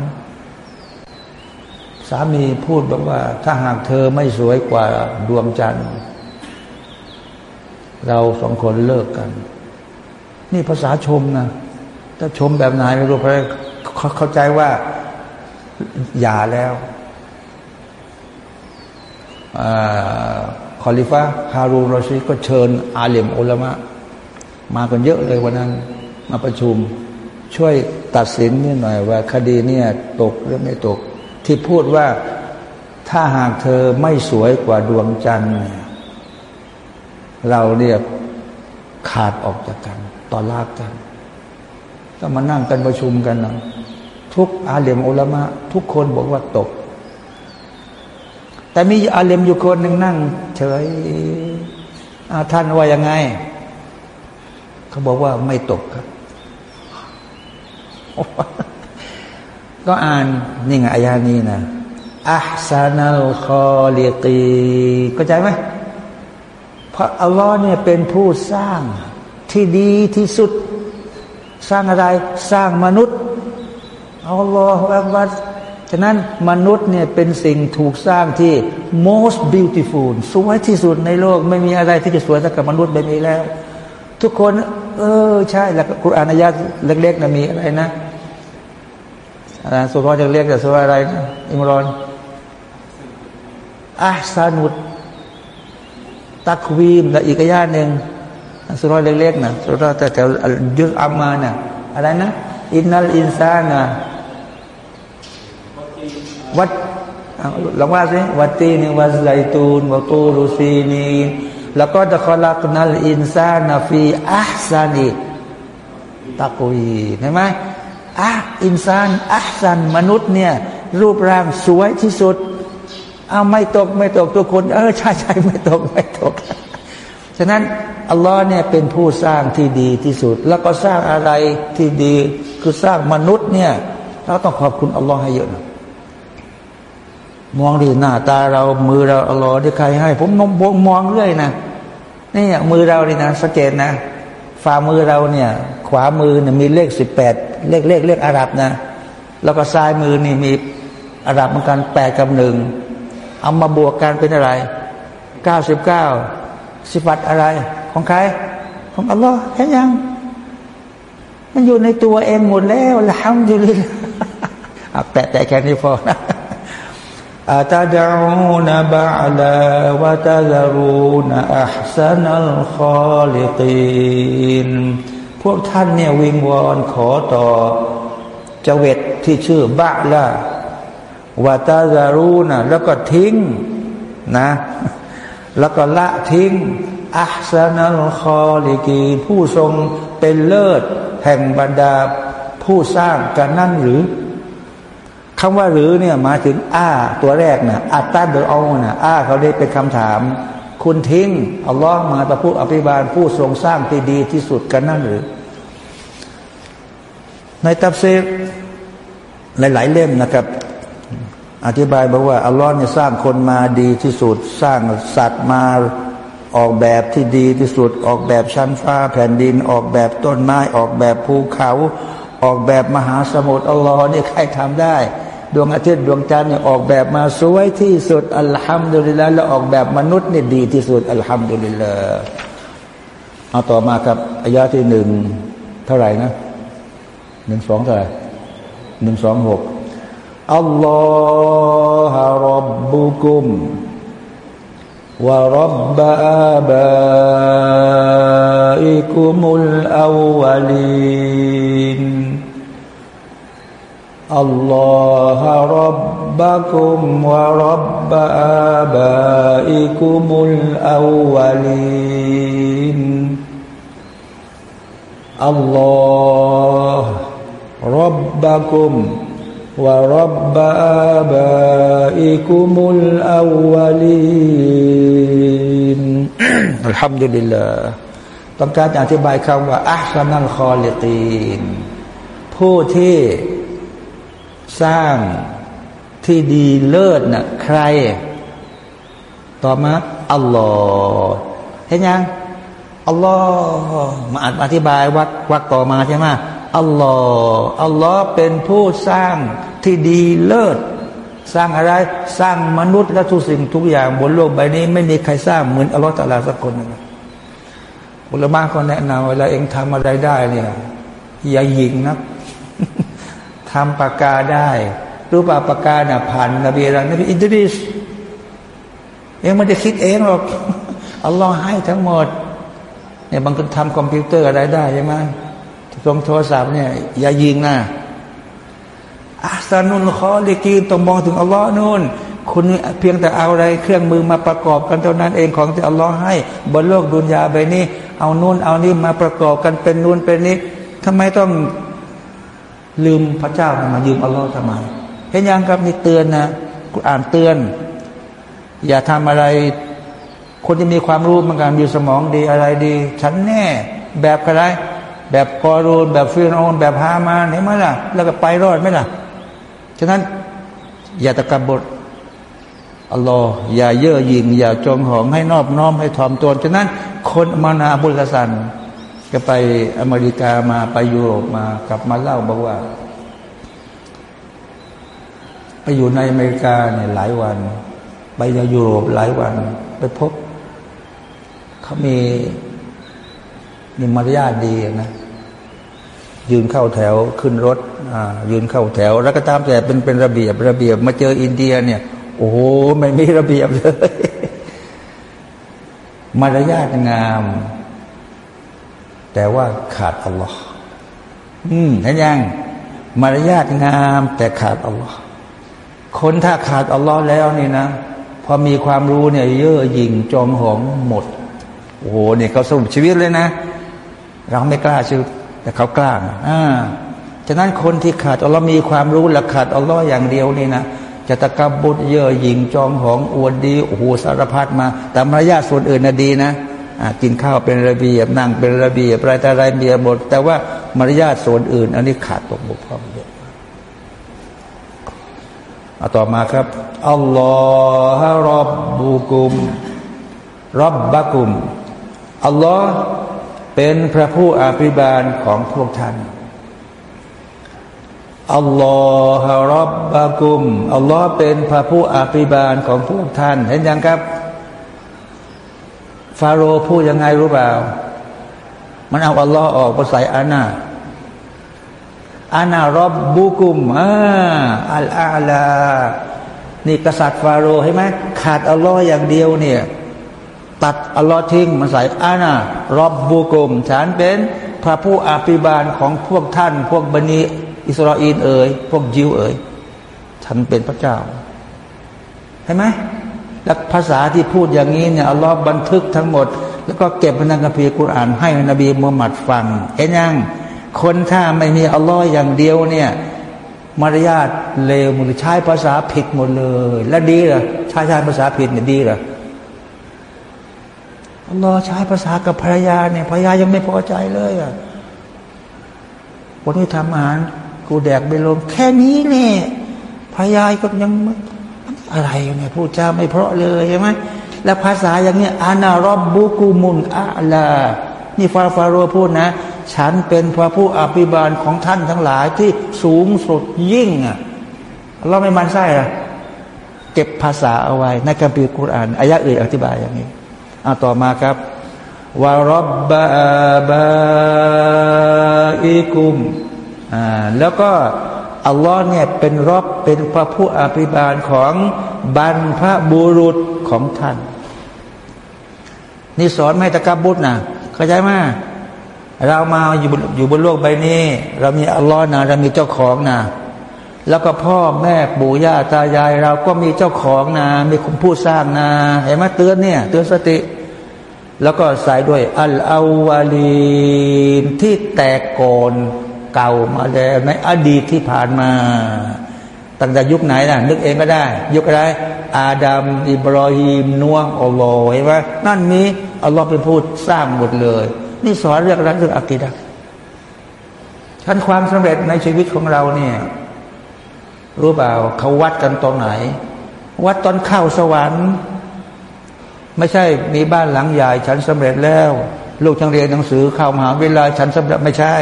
สามีพูดบอกว่า ถ้าหากเธอไม่สวยกว่าดวงจันทร์ เราสองคนเลิกกัน นี่ภาษาชมนะถ้าชมแบบไหนไม่รู้เพราะเข้าใจว่าหย่าแล้วคอลิฟะฮารูรอชีก็เชิญอาเลมอุลามะ มากันเยอะเลยวันนั้น มาประชุม ช่วยตัดสินนี่หน่อยว่า คดีเนี่ยตกหรือไม่ตก ที่พูดว่าถ้าหากเธอไม่สวยกว่าดวงจันทร์เนี่ยเราเนี่ยขาดออกจากกันต่อลากกัน ก็มานั่งกันประชุมกันนะทุกอาเลมอุลามะทุกคนบอกว่าตก แต่มีอาเลมอยู่คนหนึ่งนั่ง เฉยท่านว่ายังไง เขาบอกว่าไม่ตกครับ ก็อ่านนี่ไงอายานี้นะอัพซานัลคอเลียตีก็ใจไหมเพราะอัลลอฮ์เนี่ยเป็นผู้สร้างที่ดีที่สุด สร้างอะไรสร้างมนุษย์อัลลอฮฺอักบัรฉะนั้นมนุษย์เนี่ยเป็นสิ่งถูกสร้างที่ most beautiful สวยที่สุดในโลก ไม่มีอะไรที่จะสวยเท่ากับมนุษย์แบบนี้แล้ว ทุกคน เออ ใช่ แล้วกุรอานายาเล็กๆนะมีอะไรนะอะไรสุรจะเรียกแต่สุรอะไรนะอิมรอนอัสานุตตักวีมและอีกอย่างหนึ่งสุรเล็กๆนะสุรแต่แถวجزء عم นะอะไรนะإن الإنسان وลองว่าสิวัดตีนวัดไลตูนวัตูรุซีนี แล้วก็لقد خلقنا الإنسان في أحسن تقويمเห็นไหมอะإنسان أحسنมนุษย์เนี่ย รูปร่างสวยที่สุดเอาไม่ตกไม่ตกทุกคน เออใช่ใช่ไม่ตกไม่ตก ฉะนั้นอัลลอฮ์เนี่ยเป็นผู้สร้างที่ดีที่สุด แล้วก็สร้างอะไรที่ดีคือสร้างมนุษย์เนี่ยเราต้องขอบคุณอัลลอฮ์ให้เยอะนะ มองดีหน้าตาเรามือเราอัลลอฮ์ที่ใครให้ ผมมองมองเรื่อยนะนี่มือเรานี่นะสังเกตนะฝ่ามือเราเนี่ย ขวามือเนี่ยมีเลขสิบแปดเลขเลขเลขอาหรับนะ แล้วก็ซ้ายมือนี่มีอาหรับเหมือนกันแปดกับหนึ่งเอามาบวกกันเป็นอะไรเก้าสิบเก้า صفاتอะไร ของใคร ของอัลลอฮ์แค่ยัง มันอยู่ในตัวเองหมดแล้วالحمد للهแต่แต่แค่นี้พอนะ أتدعون بعلا وتذرون أحسن الخالقينพวกท่านเนี่ยวิงวอนขอต่อเจเวตที่ชื่อบาลาวะตาลารูนะแล้วก็ทิ้งนะ แล้วก็ละทิ้งอัพสันัลคอลิกีผู้ทรงเป็นเลิศแห่งบรรดาผู้สร้างกันนั่นหรือ คำว่าหรือเนี่ยมาถึงอ้าตัวแรกนะอัตตาเดอเอานะอ้าเขาได้เป็นคำถาม คุณทิ้งอัลลอฮ์มาประพูดอภิบาลผู้ทรงสร้างที่ดีที่สุดกันนั่นหรือ ในตับเซฟหลาย ๆ เล่มนะครับ อธิบายบอกว่าอัลลอฮ์เนี่ยสร้างคนมาดีที่สุด สร้างสัตว์มาออกแบบที่ดีที่สุด ออกแบบชั้นฟ้าแผ่นดิน ออกแบบต้นไม้ ออกแบบภูเขา ออกแบบมหาสมุทรอัลลอฮ์นี่ใครทำได้ ดวงอาทิตย์ดวงจันทร์เนี่ยออกแบบมาสวยที่สุดอัลฮัมดุลิลลาห์แล้วออกแบบมนุษย์เนี่ยดีที่สุดอัลฮัมดุลิลลาห์เอาต่อมาครับอายะที่หนึ่งเท่าไหร่นะหนึ่งสองเท่าไหร่หนึ่งสองหกอัลลอฮฺรับบุคุมวะรับบบอาบะอิคุมุลอาวลีน الله ربكم ورب آبائكم الأولين الله ربكم ورب آبائكم الأولين الحمد لله ต้องการอธิบายคำว่าอัลลนัลคอลิกีนผู้ที่ สร้างที่ดีเลิศนะ่ะใคร ต่อมาอัลลอฮ์เห็นยังอัลลอฮ์มาอธิบายวักวักต่อมาใช่ไหมอัลลอฮ์อัลลอฮ์เป็นผู้สร้างที่ดีเลิศ สร้างอะไรสร้างมนุษย์และทุกสิ่งทุกอย่างบนโลกใบนี้ ไม่มีใครสร้างเหมือนอัลลอฮ์ตาลาสักคนนึงบุลมาเขาแนะนำเวลาเองทำอะไรได้เนี่ยอย่าหยิงนะ ทำปากกาได้รู้ป่ะปากกาเนี่ยผ่านนบีอะไรนบีอิดริสเองไม่ได้คิดเองหรอกอัลลอฮ์ให้ทั้งหมดเนี่ยบางคนทำคอมพิวเตอร์อะไรได้ใช่ไหมตรงโทรศัพท์เนี่ยอย่ายิงนะอาสานุลคอลิกีนต้องมองถึงอัลลอฮ์นู่นคุณเพียงแต่เอาอะไรเครื่องมือมาประกอบกันเท่านั้นเองของที่อัลลอฮ์ให้ บนโลกดุนยาใบนี้ เอานู่นเอานี่มาประกอบกันเป็นนู่นเป็นนี้ทำไมต้อง ลืมพระเจ้ามายืมอัลลอฮ์ทำไมเห็นยังครับนี่เตือนนะกูอ่านเตือน อย่าทำอะไร คนที่มีความรู้มันการมีสมองดีอะไรดี ฉันแน่ แบบอะไร แบบกอรูนแบบฟิรโอนแบบฮามานเห็นไหมล่ะ แล้วก็ไปรอดไหมล่ะ ฉะนั้น อย่าตะกบดอัลลอฮ์อย่าเย่อหยิ่งอย่าจงหองให้นอบน้อมให้ถ่อมตนฉะนั้น คนมานาบุลสัน ก็ไปอเมริกามาไปยุโรปมากลับมาเล่าบอกว่า ไปอยู่ในอเมริกาเนี่ยหลายวัน ไปในยุโรปหลายวัน ไปพบเขามีนี่มารยาทดีนะยืนเข้าแถวขึ้นรถอ่ายืนเข้าแถว แล้วก็ตามแต่เป็นเป็นระเบียบระเบียบมาเจออินเดียเนี่ย โอ้โหไม่มีระเบียบเลยมารยาทงาม แต่ว่าขาดอัลลอฮ์อืมเห็นยัง มารยาทงามแต่ขาดอัลลอฮ์คนถ้าขาดอัลลอฮ์แล้วนี่นะ พอมีความรู้เนี่ย เย่อหยิ่งจองหองหมด โอ้โหเนี่ยเขาสรุปชีวิตเลยนะ เราไม่กล้าชื่อแต่เขากล้าอ่าฉะนั้นคนที่ขาดอัลลอฮ์มีความรู้และขาดอัลลอฮ์อย่างเดียวนี่นะจะตะกบุตรเย่อหยิ่งจองหองอวดดีโอ้โหสารพัดมา แต่มารยาทส่วนอื่นน่ะดีนะ กินข้าวเป็นระเบียบนั่งเป็นระเบียบอะไรแต่อะไรเบียบทแต่ว่ามารยาทส่วนอื่น อันนี้ขาดตกบกพร่องเยอะอาต่อมาครับอัลลอฮฺรับบุกุมรับบะกุมอัลลอฮ์เป็นพระผู้อภิบาลของพวกท่านอัลลอฮฺรับบะกุมอัลลอฮ์เป็นพระผู้อภิบาลของพวกท่าน เห็นยังครับ ฟาโรห์พูดยังไงรู้เปล่า มันเอาอัลลอฮ์ออกมาใส่อานาอานารับบุกุมอ่าอัลอาลา นี่กษัตริย์ฟาโรห์ใช่ไหมขาดอัลลอฮ์อย่างเดียวเนี่ยตัดอัลลอฮ์ทิ้งมาใส่อานะรอบบูกุม ฉันเป็นพระผู้อาภิบาลของพวกท่าน พวกบันิอิสราเอลเอ๋ยพวกยิวเอ๋ยฉันเป็นพระเจ้าเห็นไหม แล้วภาษาที่พูดอย่างนี้เนี่ยอัลลอฮ์บันทึกทั้งหมด แล้วก็เก็บในคัมภีร์กุรอานให้นบีมุฮัมมัดฟังเห็นยังคนถ้าไม่มีอัลลอฮ์อย่างเดียวเนี่ยมารยาทเลวมือใช้ภาษาผิดหมดเลย และดีเหรอใช้ใช้ภาษาผิดเนี่ยดีเหรออัลลอฮ์ใช้ภาษากับภรรยาเนี่ยภรรยายังไม่พอใจเลยอะวันนี้ทำอาหารกูแดกไปลมแค่นี้เนี่ยภรรยาก็ยัง อะไรเนี่ยพูดจาไม่เพราะเลยใช่ไหมแล้วภาษาอย่างเนี้ยอานารอบบุกุมุนอาลา นี่ฟาฟาโรพูดนะ ฉันเป็นพระผู้อภิบาลของท่านทั้งหลายที่สูงสุดยิ่งอะเราไม่มันไส้อะเก็บภาษาเอาไว้ ในคัมภีกุรอานอายะอื่นอธิบายอย่างนี้อาต่อมาครับวารบบาบาอิกุมอ่าแล้วก็ อัลลอฮ์เนี่ยเป็นรอบเป็นพระผู้อภิบาลของบรรพบุรุษของท่าน นี่สอนไม่ตะกับบุตรนะเข้าใจไหมเรามาอยู่บนอยู่บนโลกใบนี้ เรามีอัลลอฮ์นะเรามีเจ้าของนะแล้วก็พ่อแม่ปู่ย่าตายาย เราก็มีเจ้าของนะมีคนผู้สร้างนะเห็นไหมเตือนเนี่ยเตือนสติ แล้วก็ใส่ด้วยอัลอาวาลีนที่แตกก่อน เก่ามาแล้วในอดีตที่ผ่านมาตั้งแต่ยุคไหนนะนึกเองก็ได้ ยุคอะไรอาดัมอิบรอฮิมนัวอัลลอฮ์เห็นไหมนั่นมีอัลลอฮ์เป็นผู้สร้างหมดเลย นี่สอนเรื่องอะไรเรื่องอักิดะชั้นความสำเร็จในชีวิตของเราเนี่ยรู้เปล่าเขาวัดกันตรงไหน วัดตอนเข้าสวรรค์ ไม่ใช่มีบ้านหลังใหญ่ฉันสำเร็จแล้ว ลูกชังเรียนหนังสือเข้ามหาวิทยาลัยฉันสำเร็จไม่ใช่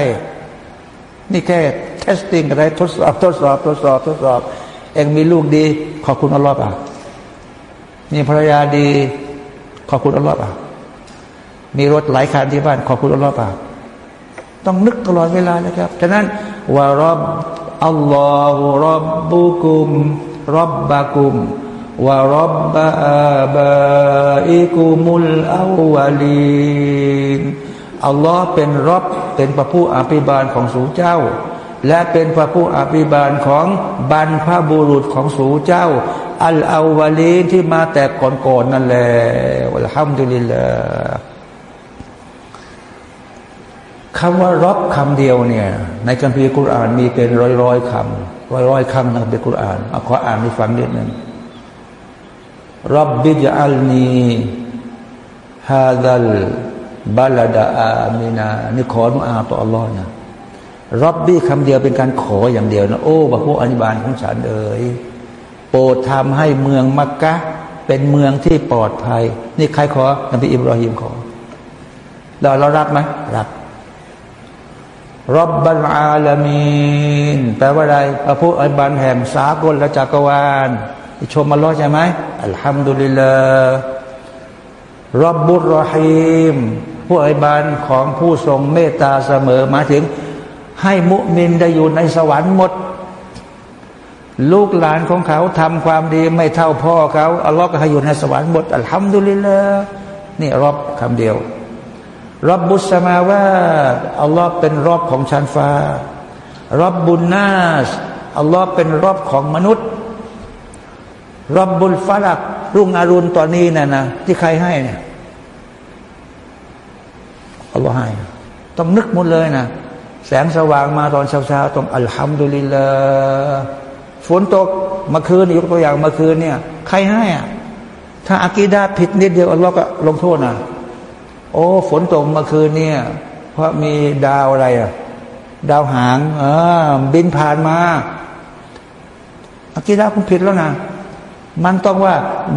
นี่แค่testing อะไรทดสอบทดสอบทดสอบทดสอบ เองมีลูกดี ขอบคุณอัลลอฮ์ป่ะมีภรรยาดี ขอบคุณอัลลอฮ์ป่ะมีรถหลายคันที่บ้าน ขอบคุณอัลลอฮ์ป่ะต้องนึกตลอดเวลานะครับ ฉะนั้นورب الله ربكم ربكم ورب آبائكم الأولينีนอัลลอฮ์เป็นรับ เป็นพระผู้อภิบาลของสูงเจ้า และเป็นพระผู้อภิบาลของบรรพบุรุษของสูงเจ้า อัลอาวาลีนที่มาแต่ก่อนๆนั่นแหละอัลฮัมดุลิลลาห์คำว่ารบคำเดียวเนี่ย ในคัมภีร์กุรอานมีเป็นร้อยร้อยคำร้อยร้อยคำในคัมภีร์กุรอานเอาขออ่านให้ฟังนิดนึงรับบิจอัลนีฮาดัล บาลดาอามินานี่ขอนุอาต่ออัลลอฮ์นะรับบี้คำเดียวเป็นการขออย่างเดียวนะโอ้บะพวกอนิบาลของฉันเอ๋ยโปรดทำให้เมืองมักกะเป็นเมืองที่ปลอดภัย นี่ใครขอนบีอิบราฮิมขอเราเรารับไหมรับรับบัลอาลามีนแปลว่าอะไรพระผู้อภิบาลแห่งสากลและจักรวาลชมมาล้อใช่ไหมอัลฮัมดุลิลลาห์รับบุรรฮีม ผู้อภิบาลของผู้ทรงเมตตาเสมอมาถึง ให้มุมินได้อยู่ในสวรรค์หมด ลูกหลานของเขาทำความดีไม่เท่าพ่อเขาอัลลอฮ์ก็ให้อยู่ในสวรรค์หมดอัลฮัมดุลิลลาห์นี่รอบคำเดียวรับบุษมาว่าอัลลอฮ์เป็นรอบของชั้นฟ้ารับบุญนาสอัลลอฮ์เป็นรอบของมนุษย์รับบุญฟาลักรุ่งอรุณตอนนี้นะนะที่ใครให้เนี่ย อัลลอฮ์ให้ต้องนึกหมดเลยนะแสงสว่างมาตอนเช้าๆต้องอัลฮัมดุลิลลาฝนตกมื่อคืนยกตัวอย่างมื่อคืนเนี่ย ใครให้อะถ้าอากีดาผิดนิดเดียวอัลลอฮ์ก็ลงโทษนะโอ้ฝนตกมื่อคืนเนี่ย เพราะมีดาวอะไรอะดาวหางเออบินผ่านมาอากีดาคุณผิดแล้วนะ มันต้องว่า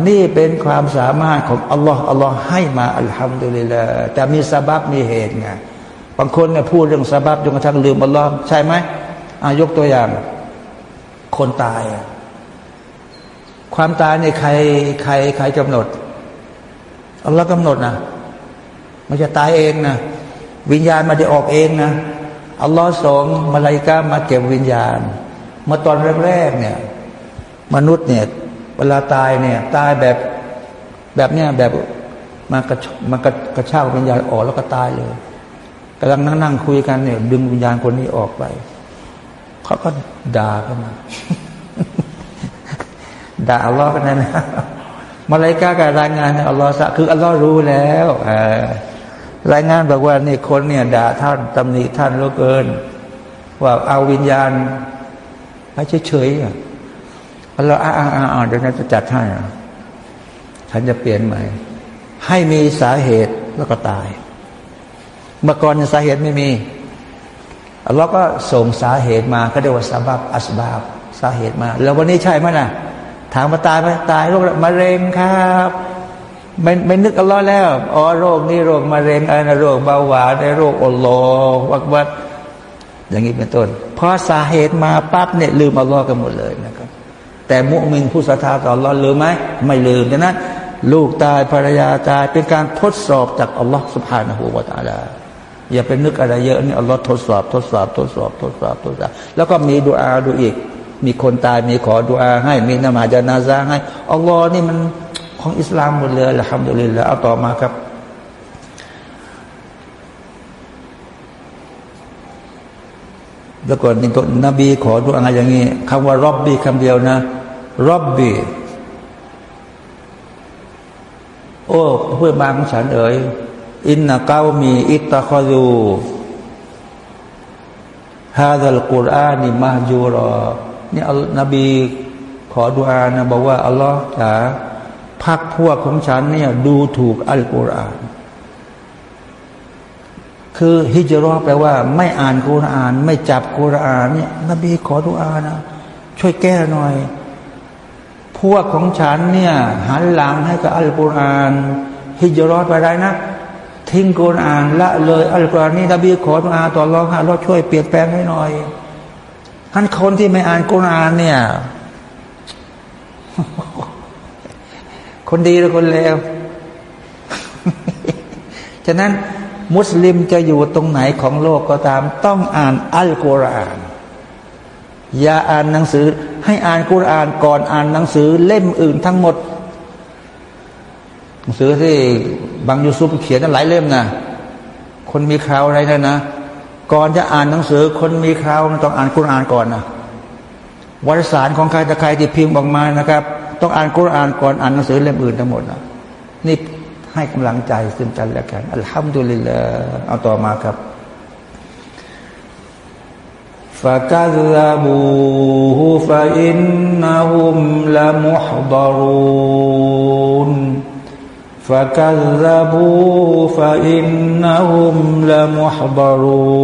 นี่เป็นความสามารถของอัลลอฮ์อัลลอฮ์ให้มาอัลฮัมดุลิลละแต่มีสาบับมีเหตุไงบางคนเนี่ยพูดเรื่องสาบับจนกระทั่งลืมอัลลอฮ์ใช่ไหมอายกตัวอย่าง คนตาย ความตายในใครใครใครกำหนดอัลลอฮ์กำหนดนะมันจะตายเองนะวิญญาณมาได้ออกเองนะอัลลอฮ์ส่งมาลายกามาเก็บวิญญาณ เมื่อตอนแรกๆเนี่ย มนุษย์เนี่ย เวลาตายเนี่ย ตายแบบแบบเนี้ยแบบมากระมากระกระชากวิญญาณออกแล้วก็ตายเลยกำลังนั่งนั่งคุยกันเนี่ย ดึงวิญญาณคนนี้ออกไปเขาก็ด่ากันมาด่าอัลลอฮ์กันนะมาเลายกากับรายงานอัลลอฮ์สะคืออัลลอฮ์รู้แล้วอ่ารายงานบอกว่านี่คนเนี่ยด่าท่านตำหนิท่านเหลือเกิน ว่าเอาวิญญาณไปเฉยๆ เราอ่าอ่าเดี๋ยวนั้นจะจัดให้ฉันจะเปลี่ยนใหม่ ให้มีสาเหตุแล้วก็ตาย เมื่อก่อนสาเหตุไม่มีเราก็ส่งสาเหตุมาก็เรียกว่าสาบับอัสบาบสาเหตุมา แล้ววันนี้ใช่ไหมนะถามมาตายไหมตายโรคมะเร็งครับไม่ไม่นึกอัลลอฮ์แล้วอ๋อโรคนี้โรคมะเร็งไอ้นะโรคเบาหวานไอ้โรคอัลลอฮ์วักวัดอย่างนี้เป็นต้นพอสาเหตุมาปั๊บเนี่ยลืมอัลลอฮ์กันหมดเลยนะครับ แต่มุมินผู้ศรัทธาต่ออัลลอฮ์ลืมไหมไม่ลืมดังนั้นลูกตายภรรยาตายเป็นการทดสอบจากอัลลอฮ์สุบฮานะฮูวาตาลาอย่าไปนึกอะไรเยอะนี่อัลลอฮ์ทดสอบ ทดสอบ ทดสอบ ทดสอบ ทดสอบ แล้วก็มีดูอาดูอีก มีคนตายมีขอดูอาให้ มีนมาจานาซาให้อัลลอฮ์นี่มันของอิสลามหมดเลยละครับเดี๋ยวเลยแล้วเอาต่อมาครับแล้วก่อนนี่ตัวนบีขอดูอาอย่างนี้คำว่า รอบบีคำเดียวนะ รอบบีโอ้เพื่อนบ้านของฉันเอ๋ยอินนาเก้ามีอิตตะคอยูฮาดัลกุรอานิมาจูรอนี่อัลนบีขอดุอานะบอกว่าอัลลอฮ์จ๋าพักพวกของฉันเนี่ยดูถูกอัลกุรอาน คือฮิจรอแปลว่า ไม่อ่านกุรอาน ไม่จับกุรอานเนี่ยนบีขอดุอานะช่วยแก้หน่อย พวกของฉันเนี่ยหันหลังให้กับอัลกุรอานฮิจรอดไปได้นะ ทิ้งกุรอานละเลยอัลกุรอานนี่นบีขอดุอาต่อรองให้เราช่วยเปลี่ยนแปลงให้หน่อยท่านคนที่ไม่อ่านกุรอานเนี่ยคนดีหรือคนเลวฉะนั้นมุสลิมจะอยู่ตรงไหนของโลกก็ตาม ต้องอ่านอัลกุรอาน อย่าอ่านหนังสือ ให้อ่านกุรานก่อนอ่านหนังสือ เล่มอื่นทั้งหมด หนังสือที่บางยูซุปเขียนหลายเล่มนะคนมีคราวอะไรนะนะก่อนจะอ่านหนังสือ คนมีคราวต้องอ่านกุรานก่อนนะวารสารของใครแต่ใครที่พิมพ์ออกมานะครับ ต้องอ่านกุรานก่อนอ่านหนังสือเล่มอื่นทั้งหมดนะนี่ให้กำลังใจซึ่งกันและกันอัลฮัมดุลิลลาห์เอาต่อมาครับ فكذبوه فإنهم لمحضرون فكذبوا فإنهم لمحضرون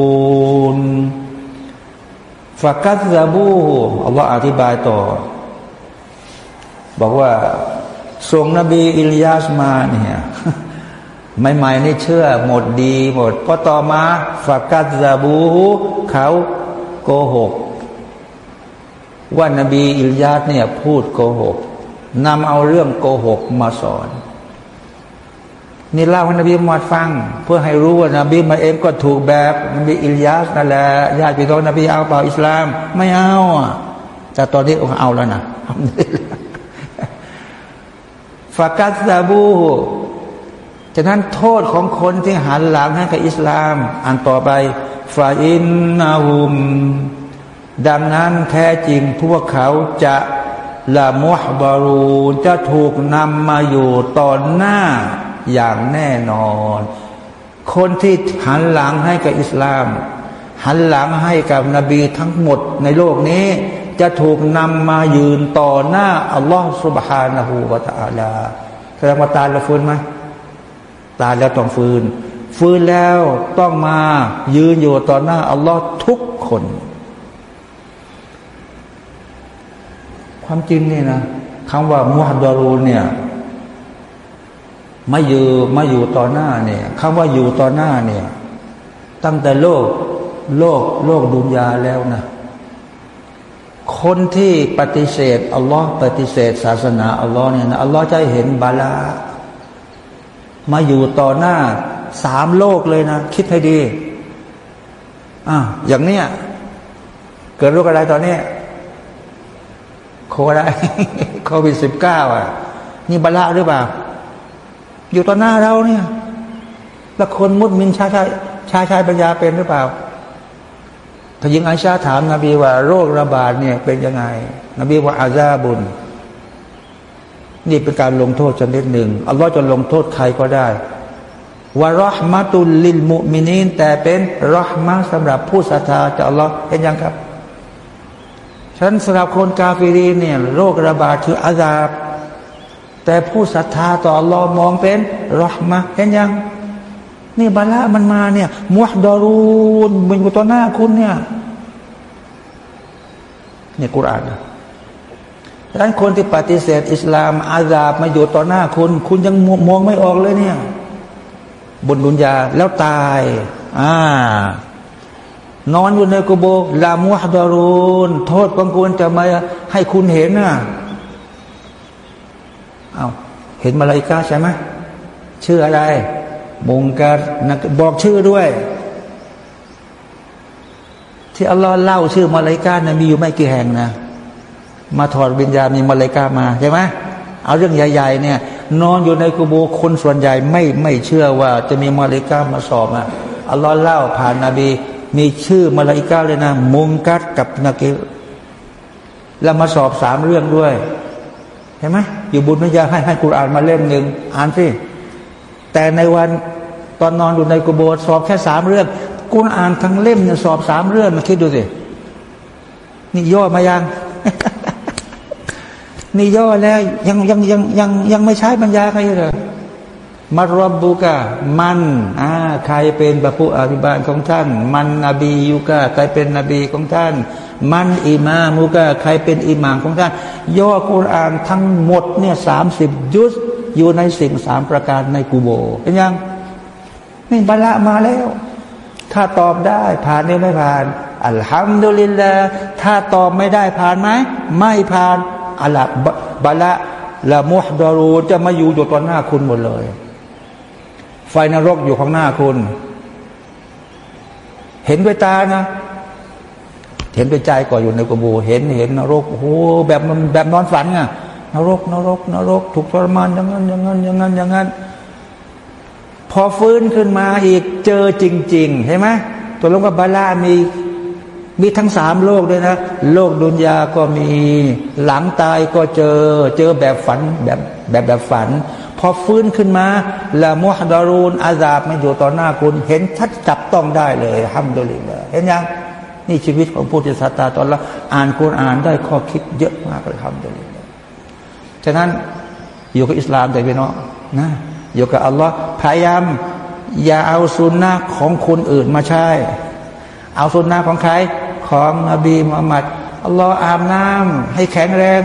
فكذبوه อัลลอฮ์อธิบายต่อ บอกว่าส่งนบีอิลยาสมาเนี่ยใหม่ๆนี่เชื่อหมดดีหมดพอต่อมาฝากัดซาบูเขา โกหก ว่านบีอิลยาสเนี่ยพูดโกหกนำเอาเรื่องโกหกมาสอน นี่เล่าให้นบีมุฮัมมัดฟัง เพื่อให้รู้ว่านบีมาเองก็ถูกแบบนบีอิลยาสนั่นแหละญาติพี่น้องนบีเอาเปล่าอิสลาม ไม่เอาอะแต่ตอนนี้เอาแล้วนะฟากัสซาบูฉะนั้นโทษของคนที่หันหลังให้กับอิสลาม อ่านต่อไป ฟาอินนาหุม ดังนั้นแท้จริงพวกเขาจะละมุฮบารูจะถูกนำมาอยู่ตอนหน้าอย่างแน่นอน คนที่หันหลังให้กับอิสลาม หันหลังให้กับนบีทั้งหมดในโลกนี้ จะถูกนำมายืนต่อหน้าอัลลอฮฺสุบฮานะฮูวะตาลาแสดงว่าตายแล้วฟื้นไหมตายแล้วต้องฟื้น ฟื้นแล้วต้องมายืนอยู่ต่อหน้าอัลลอฮ์ทุกคน ความจริงนี่นะคำว่ามุฮัดดารูเนี่ยมาอยู่มาอยู่ต่อหน้าเนี่ยคำว่าอยู่ต่อหน้าเนี่ย ตั้งแต่โลกโลกโลกดุนยาแล้วนะ คนที่ปฏิเสธอัลลอฮ์ปฏิเสธ ศาสนาอัลลอฮ์เนี่ยนะอัลลอฮ์จะเห็นบาลามาอยู่ต่อหน้า สามโลกเลยนะ คิดให้ดีอ่าอย่างเนี้ยเกิดโรคอะไรตอนนี้โคอะไรโควิดสิบเก้าอะ นี่บาลาหรือเปล่า อยู่ต่อหน้าเราเนี่ย แล้วคนมุดมินชาชายชาชายปัญญาเป็นหรือเปล่าถ้ายิงอาชาถามนาบีว่า โรคระบาดเนี่ยเป็นยังไง นบีว่าอาซาบุญ นี่เป็นการลงโทษชนิดหนึ่งอัลลอฮ์จะลงโทษใครก็ได้ วารหมะตุลลิลมุมินีนแต่เป็นรหมะสำหรับผู้ศรัทธาจากอัลลอฮ์เห็นยังครับฉันสำหรับคนกาฟิรีเนี่ยโรคระบาดคืออาซาบ แต่ผู้ศรัทธาต่ออัลลอฮ์มองเป็นรหมะเห็นยัง นี่บาละมันมาเนี่ยมุฮดารูนมันอยู่ต่อหน้าคุณเนี่ยนี่กุรานดังนั้นคนที่ปฏิเสธอิสลามอาซาบมาอยู่ต่อหน้าคุณ คุณยังมองไม่ออกเลยเนี่ย บนดุนยาแล้วตายอ่านอนอยู่ในกุโบลามุฮดารูนโทษของคุณจะมาให้คุณเห็นน่ะเอาเห็นมาลายกาใช่ไหมชื่ออะไร มงการบอกชื่อด้วย ที่อัลลอฮ์เล่าชื่อมาลายกานะมีอยู่ไม่กี่แห่งนะ มาถอดวิญญาณมีมาลายกามาใช่ไหมเอาเรื่องใหญ่ ๆ เนี่ย นอนอยู่ในกูโบคนส่วนใหญ่ไม่ไม่เชื่อว่าจะมีมาลายกามาสอบอะอัลลอฮ์เล่าผ่านนาบี มีชื่อมาลายกาเลยนะ มุงกัดกับนาเกลแล้วมาสอบสามเรื่องด้วยเห็นไหมอยู่บุญวิญญาให้ให้กุรอานมาเล่มหนึ่งอ่านสิแต่ในวันตอนนอนอยู่ในกุโบสอบแค่สามเรื่องกุรอานทั้งเล่มเนี่ยสอบสามเรื่องมาคิดดูสินี่ย่อมายัง นี่ย่อแล้วยังยังยังยังยังไม่ใช้บรรยาใครเลยมารบบุกะมันอ่าใครเป็นบพุอภิบาลของท่าน มันนบียุกะใครเป็นนบีของท่าน มันอิมามุกะใครเป็นอิหมามของท่าน ย่อกุรานทั้งหมดเนี่ยสามสิบยุสอยู่ในสิ่งสามประการในกูโบเป็นยังนี่บาละมาแล้ว ถ้าตอบได้ผ่านหรือไม่ผ่านอัลฮัมดุลิลลาถ้าตอบไม่ได้ผ่านไหมไม่ผ่าน อัลบาละละมุฮดารูจะมาอยู่อยู่ต่อหน้าคุณหมดเลย ไฟนรกอยู่ข้างหน้าคุณ เห็นด้วยตานะ เห็นด้วยใจก่อนอยู่ในกบู เห็นเห็นนรกโอ้โหแบบแบบนอนฝันไงนรก นรก นรก ถูกทรมานอย่างนั้นอย่างนั้นอย่างนั้นอย่างนั้นพอฟื้นขึ้นมาอีกเจอจริง ๆ ใช่ไหมตัวลงกับบาลามี มีทั้งสามโลกด้วยนะ โลกดุนยาก็มี หลังตายก็เจอ เจอแบบฝันแบบแบบแบบฝัน พอฟื้นขึ้นมาละมุฮัดารูนอาซาบไม่อยู่ต่อหน้าคุณ เห็นชัดจับต้องได้เลยห้ามดุลิลเห็นยังนี่ชีวิตของผู้ที่ศรัทธาตอนละอ่านคุณอ่านได้ข้อคิดเยอะมากเลยห้ามดุลิลฉะนั้นอยู่กับอิสลามแต่พี่น้องนะอยู่กับอัลลอฮ์พยายามอย่าเอาสุนนะของคนอื่นมาใช้เอาสุนนะของใคร ของนบีมุฮัมมัดอัลลอฮ์อาบน้ำให้แข็งแรง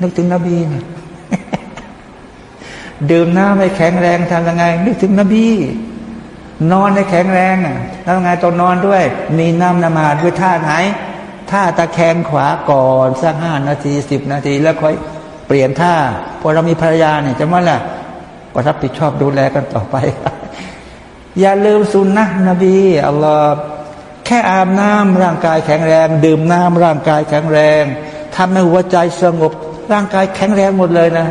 นึกถึงนบีนะดื่มน้ำให้แข็งแรงทำยังไง นึกถึงนบี นอนให้แข็งแรงทำยังไงตอนนอนด้วย มีน้ำนมาดด้วยท่าไหนท่าตะแคงขวาก่อนสักห้านาทีสิบนาที แล้วค่อยเปลี่ยนท่าพอเรามีภรรยาเนี่ยจะว่าล่ะก็รับผิดชอบดูแลกันต่อไป อย่าลืมสุนนะนบีอัลลอฮ์ ค่อาบน้ำร่างกายแข็งแรง ดื่มน้ำร่างกายแข็งแรงทำให้หัวใจสงบ ร่างกายแข็งแรงหมดเลยนะ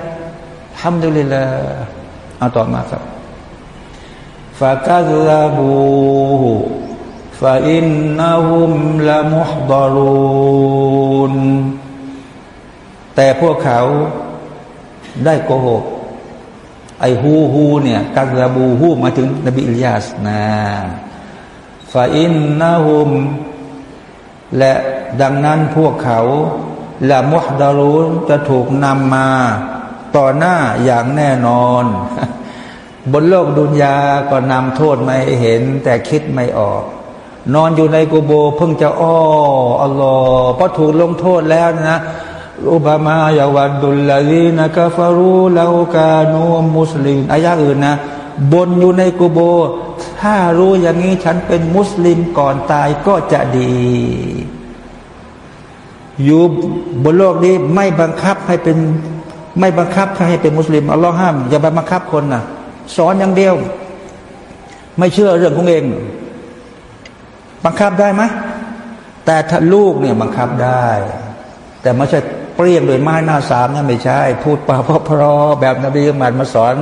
ทำดูเลยละเอาต่อมาครับฟากัลลาบูฟาอินนะฮุมละมุฮดารูนแต่พวกเขาได้โกหก ไอ้ฮูฮูเนี่ยกักระบูฮูมาถึงนบีอิลยาสนะ ฟาอินนาฮุม และดังนั้นพวกเขาละมุฮดารุนจะถูกนำมาต่อหน้าอย่างแน่นอน บนโลกดุนยาก็นำโทษไม่เห็น แต่คิดไม่ออก นอนอยู่ในกูโบเพิ่งจะอ้ออัลลอฮ์พอถูกลงโทษแล้วนะอุบามายาวัดดุลลาลีนะกาฟารูลากานูมุสลิมอายะอื่นนะ บนอยู่ในกูโบ ถ้ารู้อย่างนี้ฉันเป็นมุสลิมก่อนตายก็จะดี อยู่บนโลกนี้ไม่บังคับให้เป็น ไม่บังคับให้เป็นมุสลิมอัลลอฮ์ห้ามอย่าไปบังคับคนนะสอนอย่างเดียว ไม่เชื่อเรื่องของเอง บังคับได้ไหมแต่ถ้าลูกเนี่ยบังคับได้ แต่ไม่ใช่เปรี้ยงโดยไม้หน้าสามนั่นไม่ใช่ พูดปาพพรอแบบนบีมัดมาสอน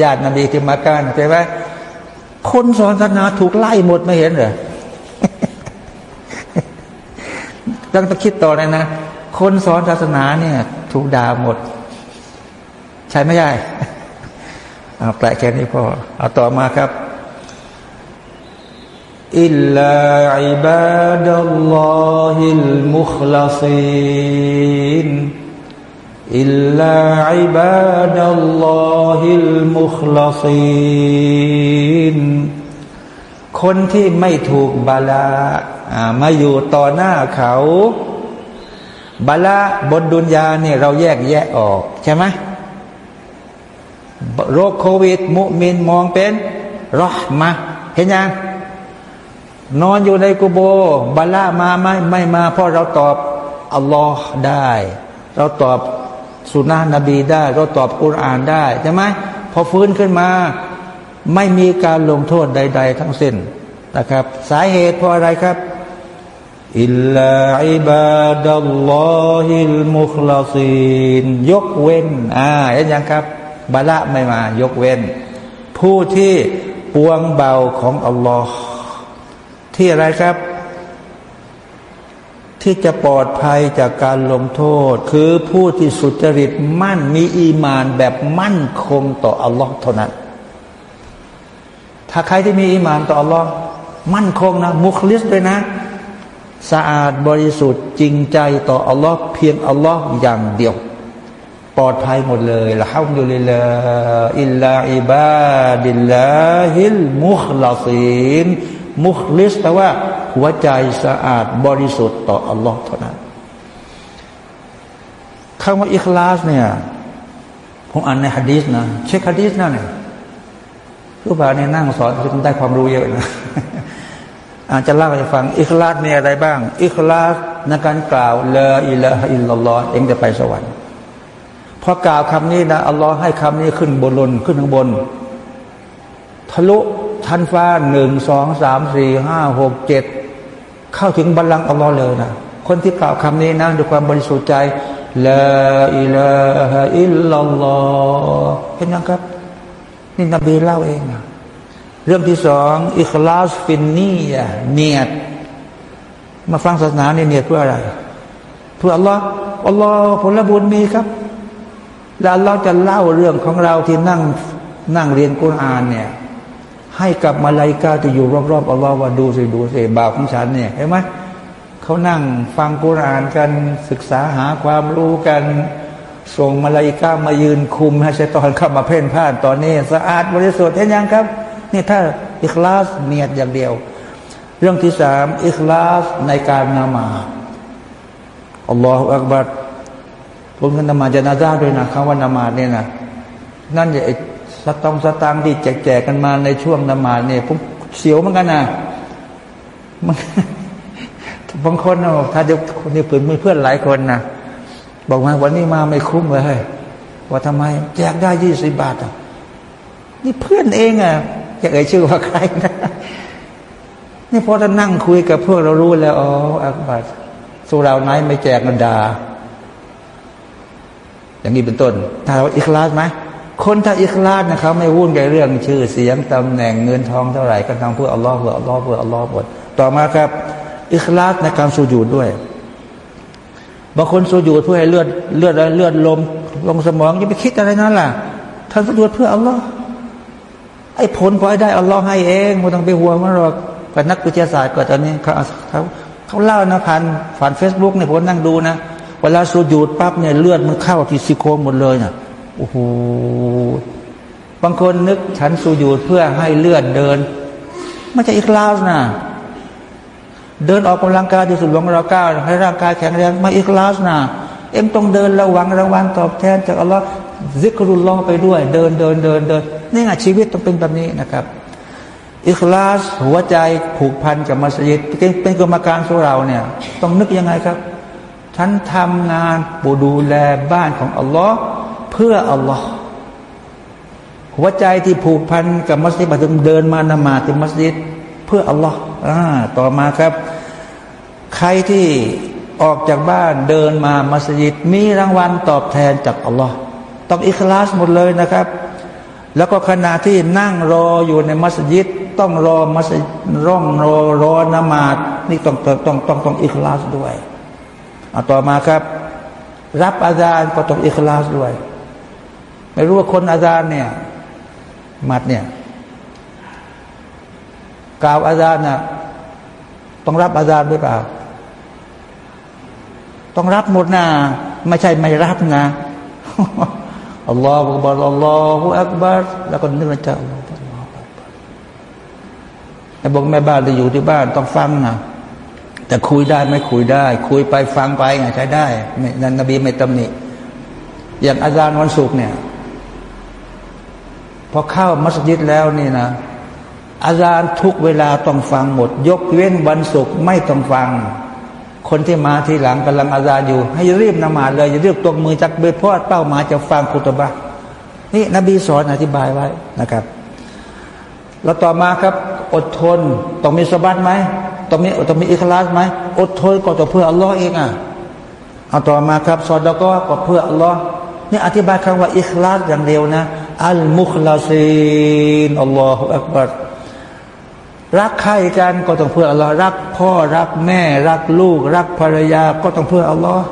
ญาตินบีที่มาการใช่ไหม คนสอนศาสนาถูกไล่หมดไม่เห็นเหรอต้องคิดต่อเลยนะ คนสอนศาสนาเนี่ย ถูกด่าหมด ใช่ไม่ใช่เอาแปลแค่นี้พอเอาต่อมาครับอิลลาอิบาดัลลอฮิลมุคลาซีน إلا عباد الله المخلصين คนที่ไม่ถูกบาลามาอยู่ต่อหน้าเขา บาลาบนดุนยาเนี่ยเราแยกแยะออก ใช่ไหมโรคโควิด มุมินมองเป็นรอมา เห็นยังนอนอยู่ในกุโบบาละมาไม่ไม่มา เพราะเราตอบอัลลอฮ์ได้ เราตอบ สุนานะนบีได้ เราตอบกุรอานได้ใช่ไหมพอฟื้นขึ้นมา ไม่มีการลงโทษใด ๆ ทั้งสิ้นนะครับ สาเหตุเพราะอะไรครับอิลลาอิบาดัลลอฮิลมุคลาซีนยกเว้นอ่าเห็นยังครับบาละไม่มา ยกเว้น ผู้ที่ปวงเบาของอัลลอฮ์ที่อะไรครับ ที่จะปลอดภัยจากการลงโทษ คือผู้ที่สุจริตมั่นมีอีมานแบบมั่นคงต่ออัลลอฮ์เท่านั้น ถ้าใครที่มีอีมานต่ออัลลอฮ์มั่นคงนะ มุคลิสด้วยนะ สะอาดบริสุทธิ์จริงใจต่ออัลลอฮ์เพียงอัลลอฮ์อย่างเดียว ปลอดภัยหมดเลยละ الحمد لله إلا عباد الله المخلصين مخلص แปลว่า หัวใจสะอาดบริสุทธิ์ต่ออัลลอฮ์เท่านั้นคำว่า إخلاص เนี่ยผมอ่านในฮะดีษนะเช็คฮะดีษนะเนี่ยผู้บ่าวเนี่ยนั่งสอนจะได้ความรู้เยอะนะอาจจะเล่าให้ฟัง อิคลาสเนี่ยอะไรบ้าง อิคลาสในการกล่าวเละอิละอิลลอฮ์เองจะไปสวรรค์พอกล่าวคำนี้นะอัลลอฮ์ให้คำนี้ขึ้นบนลนขึ้นข้างบน ทะลุชั้นฟ้าหนึ่งสองสามสี่ห้าหกเจ็ด เข้าถึงบัลลังก์อัลลอฮ์เลยนะคนที่กล่าวคำนี้นะด้วยความบริสุทธิ์ใจละอิละอิลลัลลอฮ์เห็นยังครับ นี่นบีเล่าเองนะเรื่องที่สองอิคลาสฟินนียเนียดมาฟังศาสนาเนี่ยเนียดเพื่ออะไร เพื่ออัลลอฮ์อัลลอฮ์ผลบุญมีครับ แล้วเราจะเล่าเรื่องของเราที่นั่งนั่งเรียนกุรอานเนี่ย ให้กับมาลายกาที่อยู่รอบๆอัลลอฮ์ว่าดูสิดูสิบาปของฉันเนี่ยเห็นไหมเขานั่งฟังกุรานกันศึกษาหาความรู้กันส่งมาลายกามายืนคุมให้ชัยตอนเข้ามาเพ่นพ่านตอนนี้ สะอาดบริสุทธิ์เห็นยังครับนี่ถ้าอิคลาสเนียดอย่างเดียว เรื่องที่สามอิคลาสในการนามาอัลลอฮฺอักบัดผมก็นมาจะนาซาด้วยนะคำว่านามาเนี่ยนะนั่นอย่า สตองสตางที่แจกๆกันมาในช่วงนามาเนี่ยผมเสียวเหมือนกันนะบางคนนะถ้าเดี๋ยวคนนี้เพื่อนมีเพื่อนหลายคนนะบอกว่าวันนี้มาไม่คุ้มเลยว่าทำไม แจกได้ยี่สิบบาทอะนี่เพื่อนเองอะจะเอ่ยชื่อว่าใครนะนี่พอจะนั่งคุยกับพวกเรารู้แล้วอ๋ออักบัตสุราไนไม่แจกนันดาอย่างนี้เป็นต้น ถ้าเราอิคลาสไหม คนถ้าอิคลาสนะครับไม่วุ่นกับเรื่องชื่อเสียงตำแหน่งเงินทองเท่าไหร่ก็ทำเพื่ออัลลอฮ์เพื่ออัลลอฮ์เพื่ออัลลอฮ์หมดต่อมาครับ إخلاص ในการสุญูดด้วยบางคนสุญูดเพื่อให้เลือดเลือดเลือดลมลงสมองอย่าไปคิดอะไรนั่นล่ะท่านสุญูดเพื่ออัลลอฮ์ไอ้ผลพลอยได้อัลลอฮ์ให้เองไม่ต้องไปห่วงมันหรอกกับนักวิทยาศาสตร์ก็ตอนนี้เขาเขาเขาเล่านะผ่านผ่านเฟซบุ๊กเนี่ยผมนั่งดูนะ เวลาสุญูดปั๊บเนี่ยเลือดมันเข้าที่ซิโครงหมดเลยนะ่ะ โอ้โหบางคนนึกฉันสุญูดเพื่อให้เลือดเดินไม่ใช่อีกลาสนะเดินออกกำลังกายที่สุดของเราก้าวให้ร่างกายแข็งแรงไม่อีกลาสนะเอ็มต้องเดินระวังรางวัลตอบแทนจากอัลลอฮ์ซิกรุลลอฮ์ไปด้วย เดินเดินเดินเดินนี่ไงชีวิตต้องเป็นแบบนี้นะครับอิคลาสหัวใจผูกพันกับมัสยิดเป็นกรรมการของเราเนี่ยต้องนึกยังไงครับ ฉันทำงานปูดูแลบ้านของอัลลอฮ์ เพื่ออัลลอฮ์หัวใจที่ผูกพันกับมัสยิดมาถึงเดินมานมาที่มัสยิด เพื่ออัลลอฮ์ต่อมาครับ ใครที่ออกจากบ้านเดินมามัสยิด มีรางวัลตอบแทนจากอัลลอฮ์ต้องอิคลาสหมดเลยนะครับ แล้วก็ขณะที่นั่งรออยู่ในมัสยิด ต้องรอมัสยิดร่องรอรอนมาดนี่ต้องต้องต้องต้องอิคลาสด้วยเอาต่อมาครับ รับอาจารย์ก็ต้องอิคลาสด้วย ไม่รู้ว่าคนอาจารย์เนี่ยมัดเนี่ยกล่าวอาจารย์น่ะต้องรับอาจารย์ด้วยเปล่า ต้องรับหมดนะไม่ใช่ไม่รับนะอัลลอฮฺอักบารอัลลอฮฺอักบารแล้วก็นึกในใจอัลลอฮฺไอ้บอกแม่บ้านที่อยู่ที่บ้านต้องฟังนะแต่คุยได้ไม่คุยได้ คุยไปฟังไปไงใช้ได้นันนบีไม่ตำหนิอย่างอาจารย์วันศุกร์เนี่ย พอเข้ามัสยิดแล้วนี่นะ อาจารย์ทุกเวลาต้องฟังหมด ยกเว้นวันศุกร์ไม่ต้องฟัง คนที่มาทีหลังกำลังอาจารย์อยู่ ให้รีบนมาเลยอย่าเรียกตัวมือจากเบพอดเป้าหมายจะฟังคุตบะนี่นบีสอนอธิบายไว้นะครับ แล้วต่อมาครับ อดทนต้องมี صبر ไหมต้องมีต้องมี إخلاص ไหมอดทนก็ต้องเพื่ออัลลอฮ์เองอะเอาต่อมาครับซอดก็ก็เพื่ออัลลอฮ์นี่อธิบายคำว่า إخلاص อย่างเดียวนะ المخلصين الله أكبر รักใครกันก็ต้องเพื่ออัลลอฮ์รักพ่อรักแม่ รักลูก รักภรรยาก็ต้องเพื่ออัลลอฮ์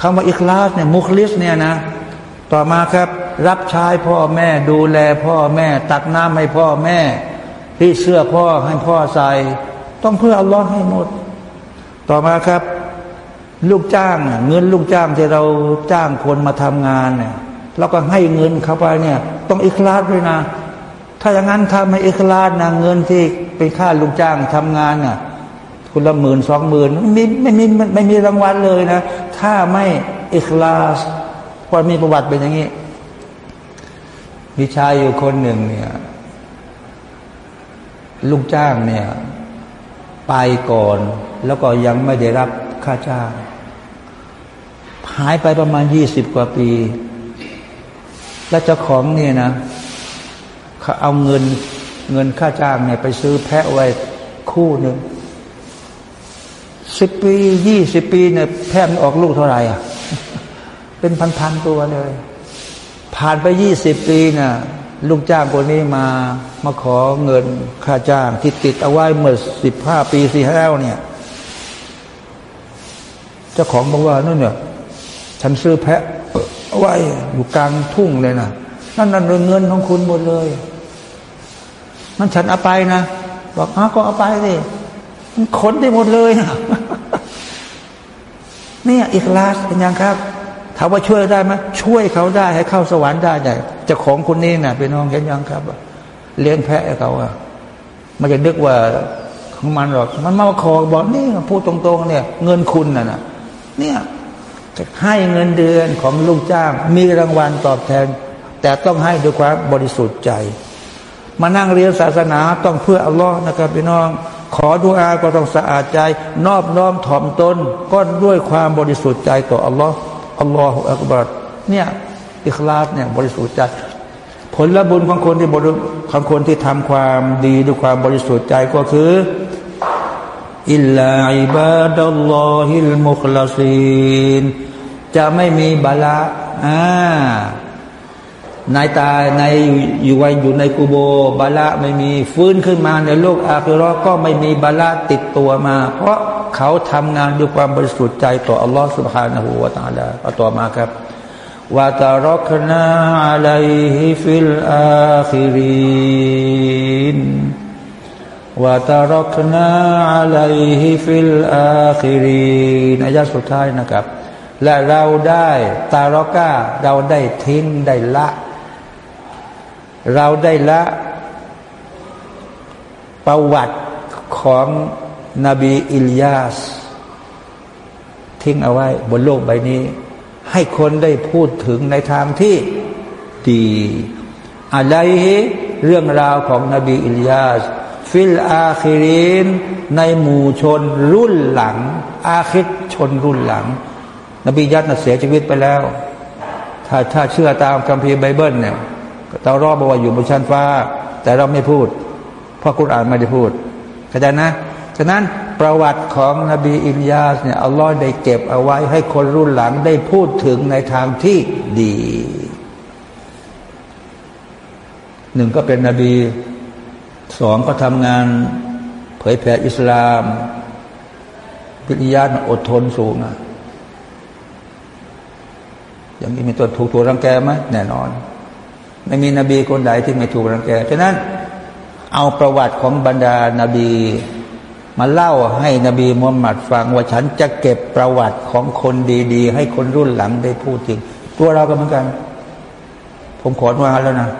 คำว่า إخلاص เนี่ย مخلص เนี่ยนะ ต่อมาครับรับใช้พ่อแม่ดูแลพ่อแม่ ตักน้ำให้พ่อแม่ที่เสื้อพ่อให้พ่อใส่ ต้องเพื่ออัลลอฮ์ให้หมด ต่อมาครับ ลูกจ้างเงินลูกจ้างที่เราจ้างคนมาทำงานเนี่ย เราก็ให้เงินเขาไปเนี่ยต้องอิคลาสด้วยนะ ถ้าอย่างนั้นถ้าไม่อิคลาสนะเงินที่เป็นค่าลูกจ้างทำงานน่ะคุณละหมื่นสองหมื่นไม่ไม่มีไม่มีรางวัลเลยนะ ถ้าไม่อิคลาสพอมีประวัติเป็นอย่างนี้ มีชายอยู่คนหนึ่งเนี่ยลูกจ้างเนี่ยไปก่อน แล้วก็ยังไม่ได้รับค่าจ้าง หายไปประมาณยี่สิบกว่าปี แล้วเจ้าของเนี่ยนะเขาเอาเงินเงินค่าจ้างเนี่ยไปซื้อแพะไว้คู่หนึ่งสิบปียี่สิบปีเนี่ยแพะมันออกลูกเท่าไหร่อะ เป็นพันๆตัวเลย ผ่านไปยี่สิบปีน่ะลูกจ้างคนนี้มามาขอเงินค่าจ้างที่ติดเอาไว้เมื่อสิบห้าปีสี่ห้าเนี่ยเจ้าของบอกว่านั่นเนี่ยฉันซื้อแพะ ไว้อยู่กลางทุ่งเลยนะนั่นนั่นเงินของคุณหมดเลย มันฉันเอาไปนะบอกอ้าก็เอาไปสิมันขนได้หมดเลยเนี่ยอีกลาสเป็นยังครับถามว่าช่วยได้ไหมช่วยเขาได้ให้เข้าสวรรค์ได้ใหญ่จะของคนนี้นะ่ะเป็นน้องเห็นยังครับเลี้ยงแพะเขาอะมันจะนึกว่าของมันหรอก มันมาขอบอกนี่พูดตรงๆเนี่ย เงินคุณน่ะนะเนี่ย ให้เงินเดือนของลูกจ้าง มีรางวัลตอบแทน แต่ต้องให้ด้วยความบริสุทธิ์ใจ มานั่งเรียนศาสนาต้องเพื่ออัลลอฮ์นะครับพี่น้อง ขอดุอาก็ต้องสะอาดใจ นอบน้อมถ่อมตนก็ด้วยความบริสุทธิ์ใจต่ออัลลอฮ์อัลลอฮฺอักบัรเนี่ยอิคลาสเนี่ยบริสุทธิ์ใจผลละบุญของคนที่บริของคนที่ทำความดีด้วยความบริสุทธิ์ใจก็คือ อิลลาอิบาดัลลอฮิลมุคลาซีนจะไม่มีบาละอ่านายตายในอยู่ไว้อยู่ในกูโบบาละไม่มีฟื้นขึ้นมาในโลกอาคิรอก็ไม่มีบาละติดตัวมา เพราะเขาทำงานด้วยความบริสุทธิ์ใจต่ออัลลอฮฺสุบฮานะฮูวาตาลาเอาต่อมาครับวาตารกนาอะลัยฮิฟิลอาคิริน วาตารกนาعليه في الآخرين อายะสุดท้ายนะครับ และเราได้تركنا เราได้ทิ้งได้ละ เราได้ละ ประวัติของนบีอิลยาส ทิ้งเอาไว้บนโลกใบนี้ ให้คนได้พูดถึงในทางที่ดีอะไรเรื่องราวของนบีอิลยาส في الآخرين ในหมู่ชนรุ่นหลัง آخر ชนรุ่นหลัง นบีอิลยาสนะเสียชีวิตไปแล้ว ถ้าถ้าเชื่อตามคัมภีร์ไบเบิลเนี่ยเรารอบอกว่าอยู่บนชั้นฟ้า แต่เราไม่พูด เพราะกุรอานไม่ได้พูดเข้าใจนะฉะนั้นประวัติของนบีอิลยาสเนี่ยอัลลอฮ์ได้เก็บเอาไว้ให้คนรุ่นหลังได้พูดถึงในทางที่ดี หนึ่งก็เป็นนบี สองก็ทำงาน เผยแผ่อิสลามพิริยาอดทนสูงนะอย่างนี้มีตัวถูกถูกรังแกไหมแน่นอน ไม่มีนบีคนใดที่ไม่ถูกรังแกฉะนั้น เอาประวัติของบรรดานาบี มาเล่าให้นบีมุฮัมมัดฟังว่าฉันจะเก็บประวัติของคนดี ๆ ให้คนรุ่นหลังได้พูดถึง ตัวเราก็เหมือนกัน ผมขอมาแล้วนะ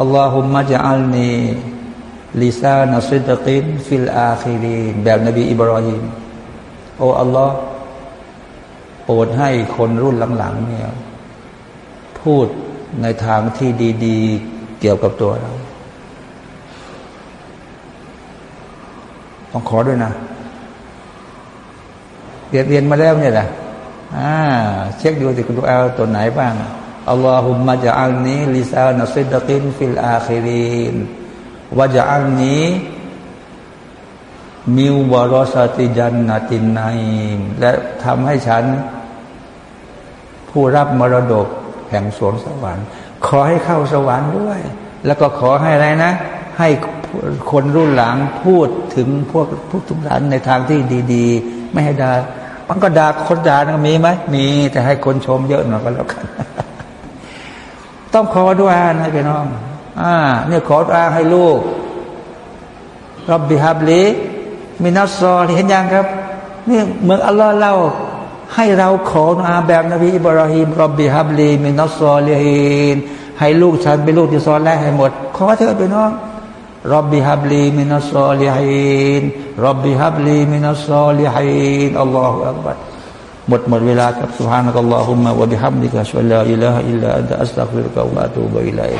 اللهم اجعلني لسان صدق في الآخرين แบบนบีอิบรอฮิมโอ้อัลลอฮ์โปรดให้คนรุ่นหลังๆเนี่ยพูดในทางที่ดี ๆ เกี่ยวกับตัวเรา ต้องขอด้วยนะเรียนเรียนมาแล้วเนี่ยแหละอ่าเช็คดูสิคุณดูเอาตัวไหนบ้าง اللهم اجعلني لسان صدق في الآخرين واجعلني من ورثة جنة النعيم และทำให้ฉัน ผู้รับมรดกแห่งสวนสวรรค์ ขอให้เข้าสวรรค์ด้วย แล้วก็ขอให้อะไรนะ ให้คนรุ่นหลังพูดถึงพวกผู้ทุกท่านในทางที่ดี ๆ ไม่ให้ด่ามันก็ด่าคนด่านะมีไหมมีแต่ให้คนชมเยอะหน่อยก็แล้วกัน ต้องขอด้วยนะพี่น้อง อ่า เนี่ยขออาให้ลูกรับบิฮับลีมินัสซอลเห็นยังครับ นี่เมืองอัลลอฮ์เล่า ให้เราขออาแบบนบีอิบราฮิมรับบิฮับลีมินัสซอลีฮินให้ลูกฉันเป็นลูกที่ซอนแรกให้หมด ขอเถอะพี่น้องรับบิฮับลีมินัสซอลีฮินรับบิฮับลีมินัสซอลีฮินอัลลอฮฺอักบัร หมดหมดเวลากับสุภาพนักอัลลอฮุมะวะบิฮัมดิกะชวลลาอิลาฮะอิลลาอัลลอฮ์อัสตักฟิรุกะวะตูบะอิลัย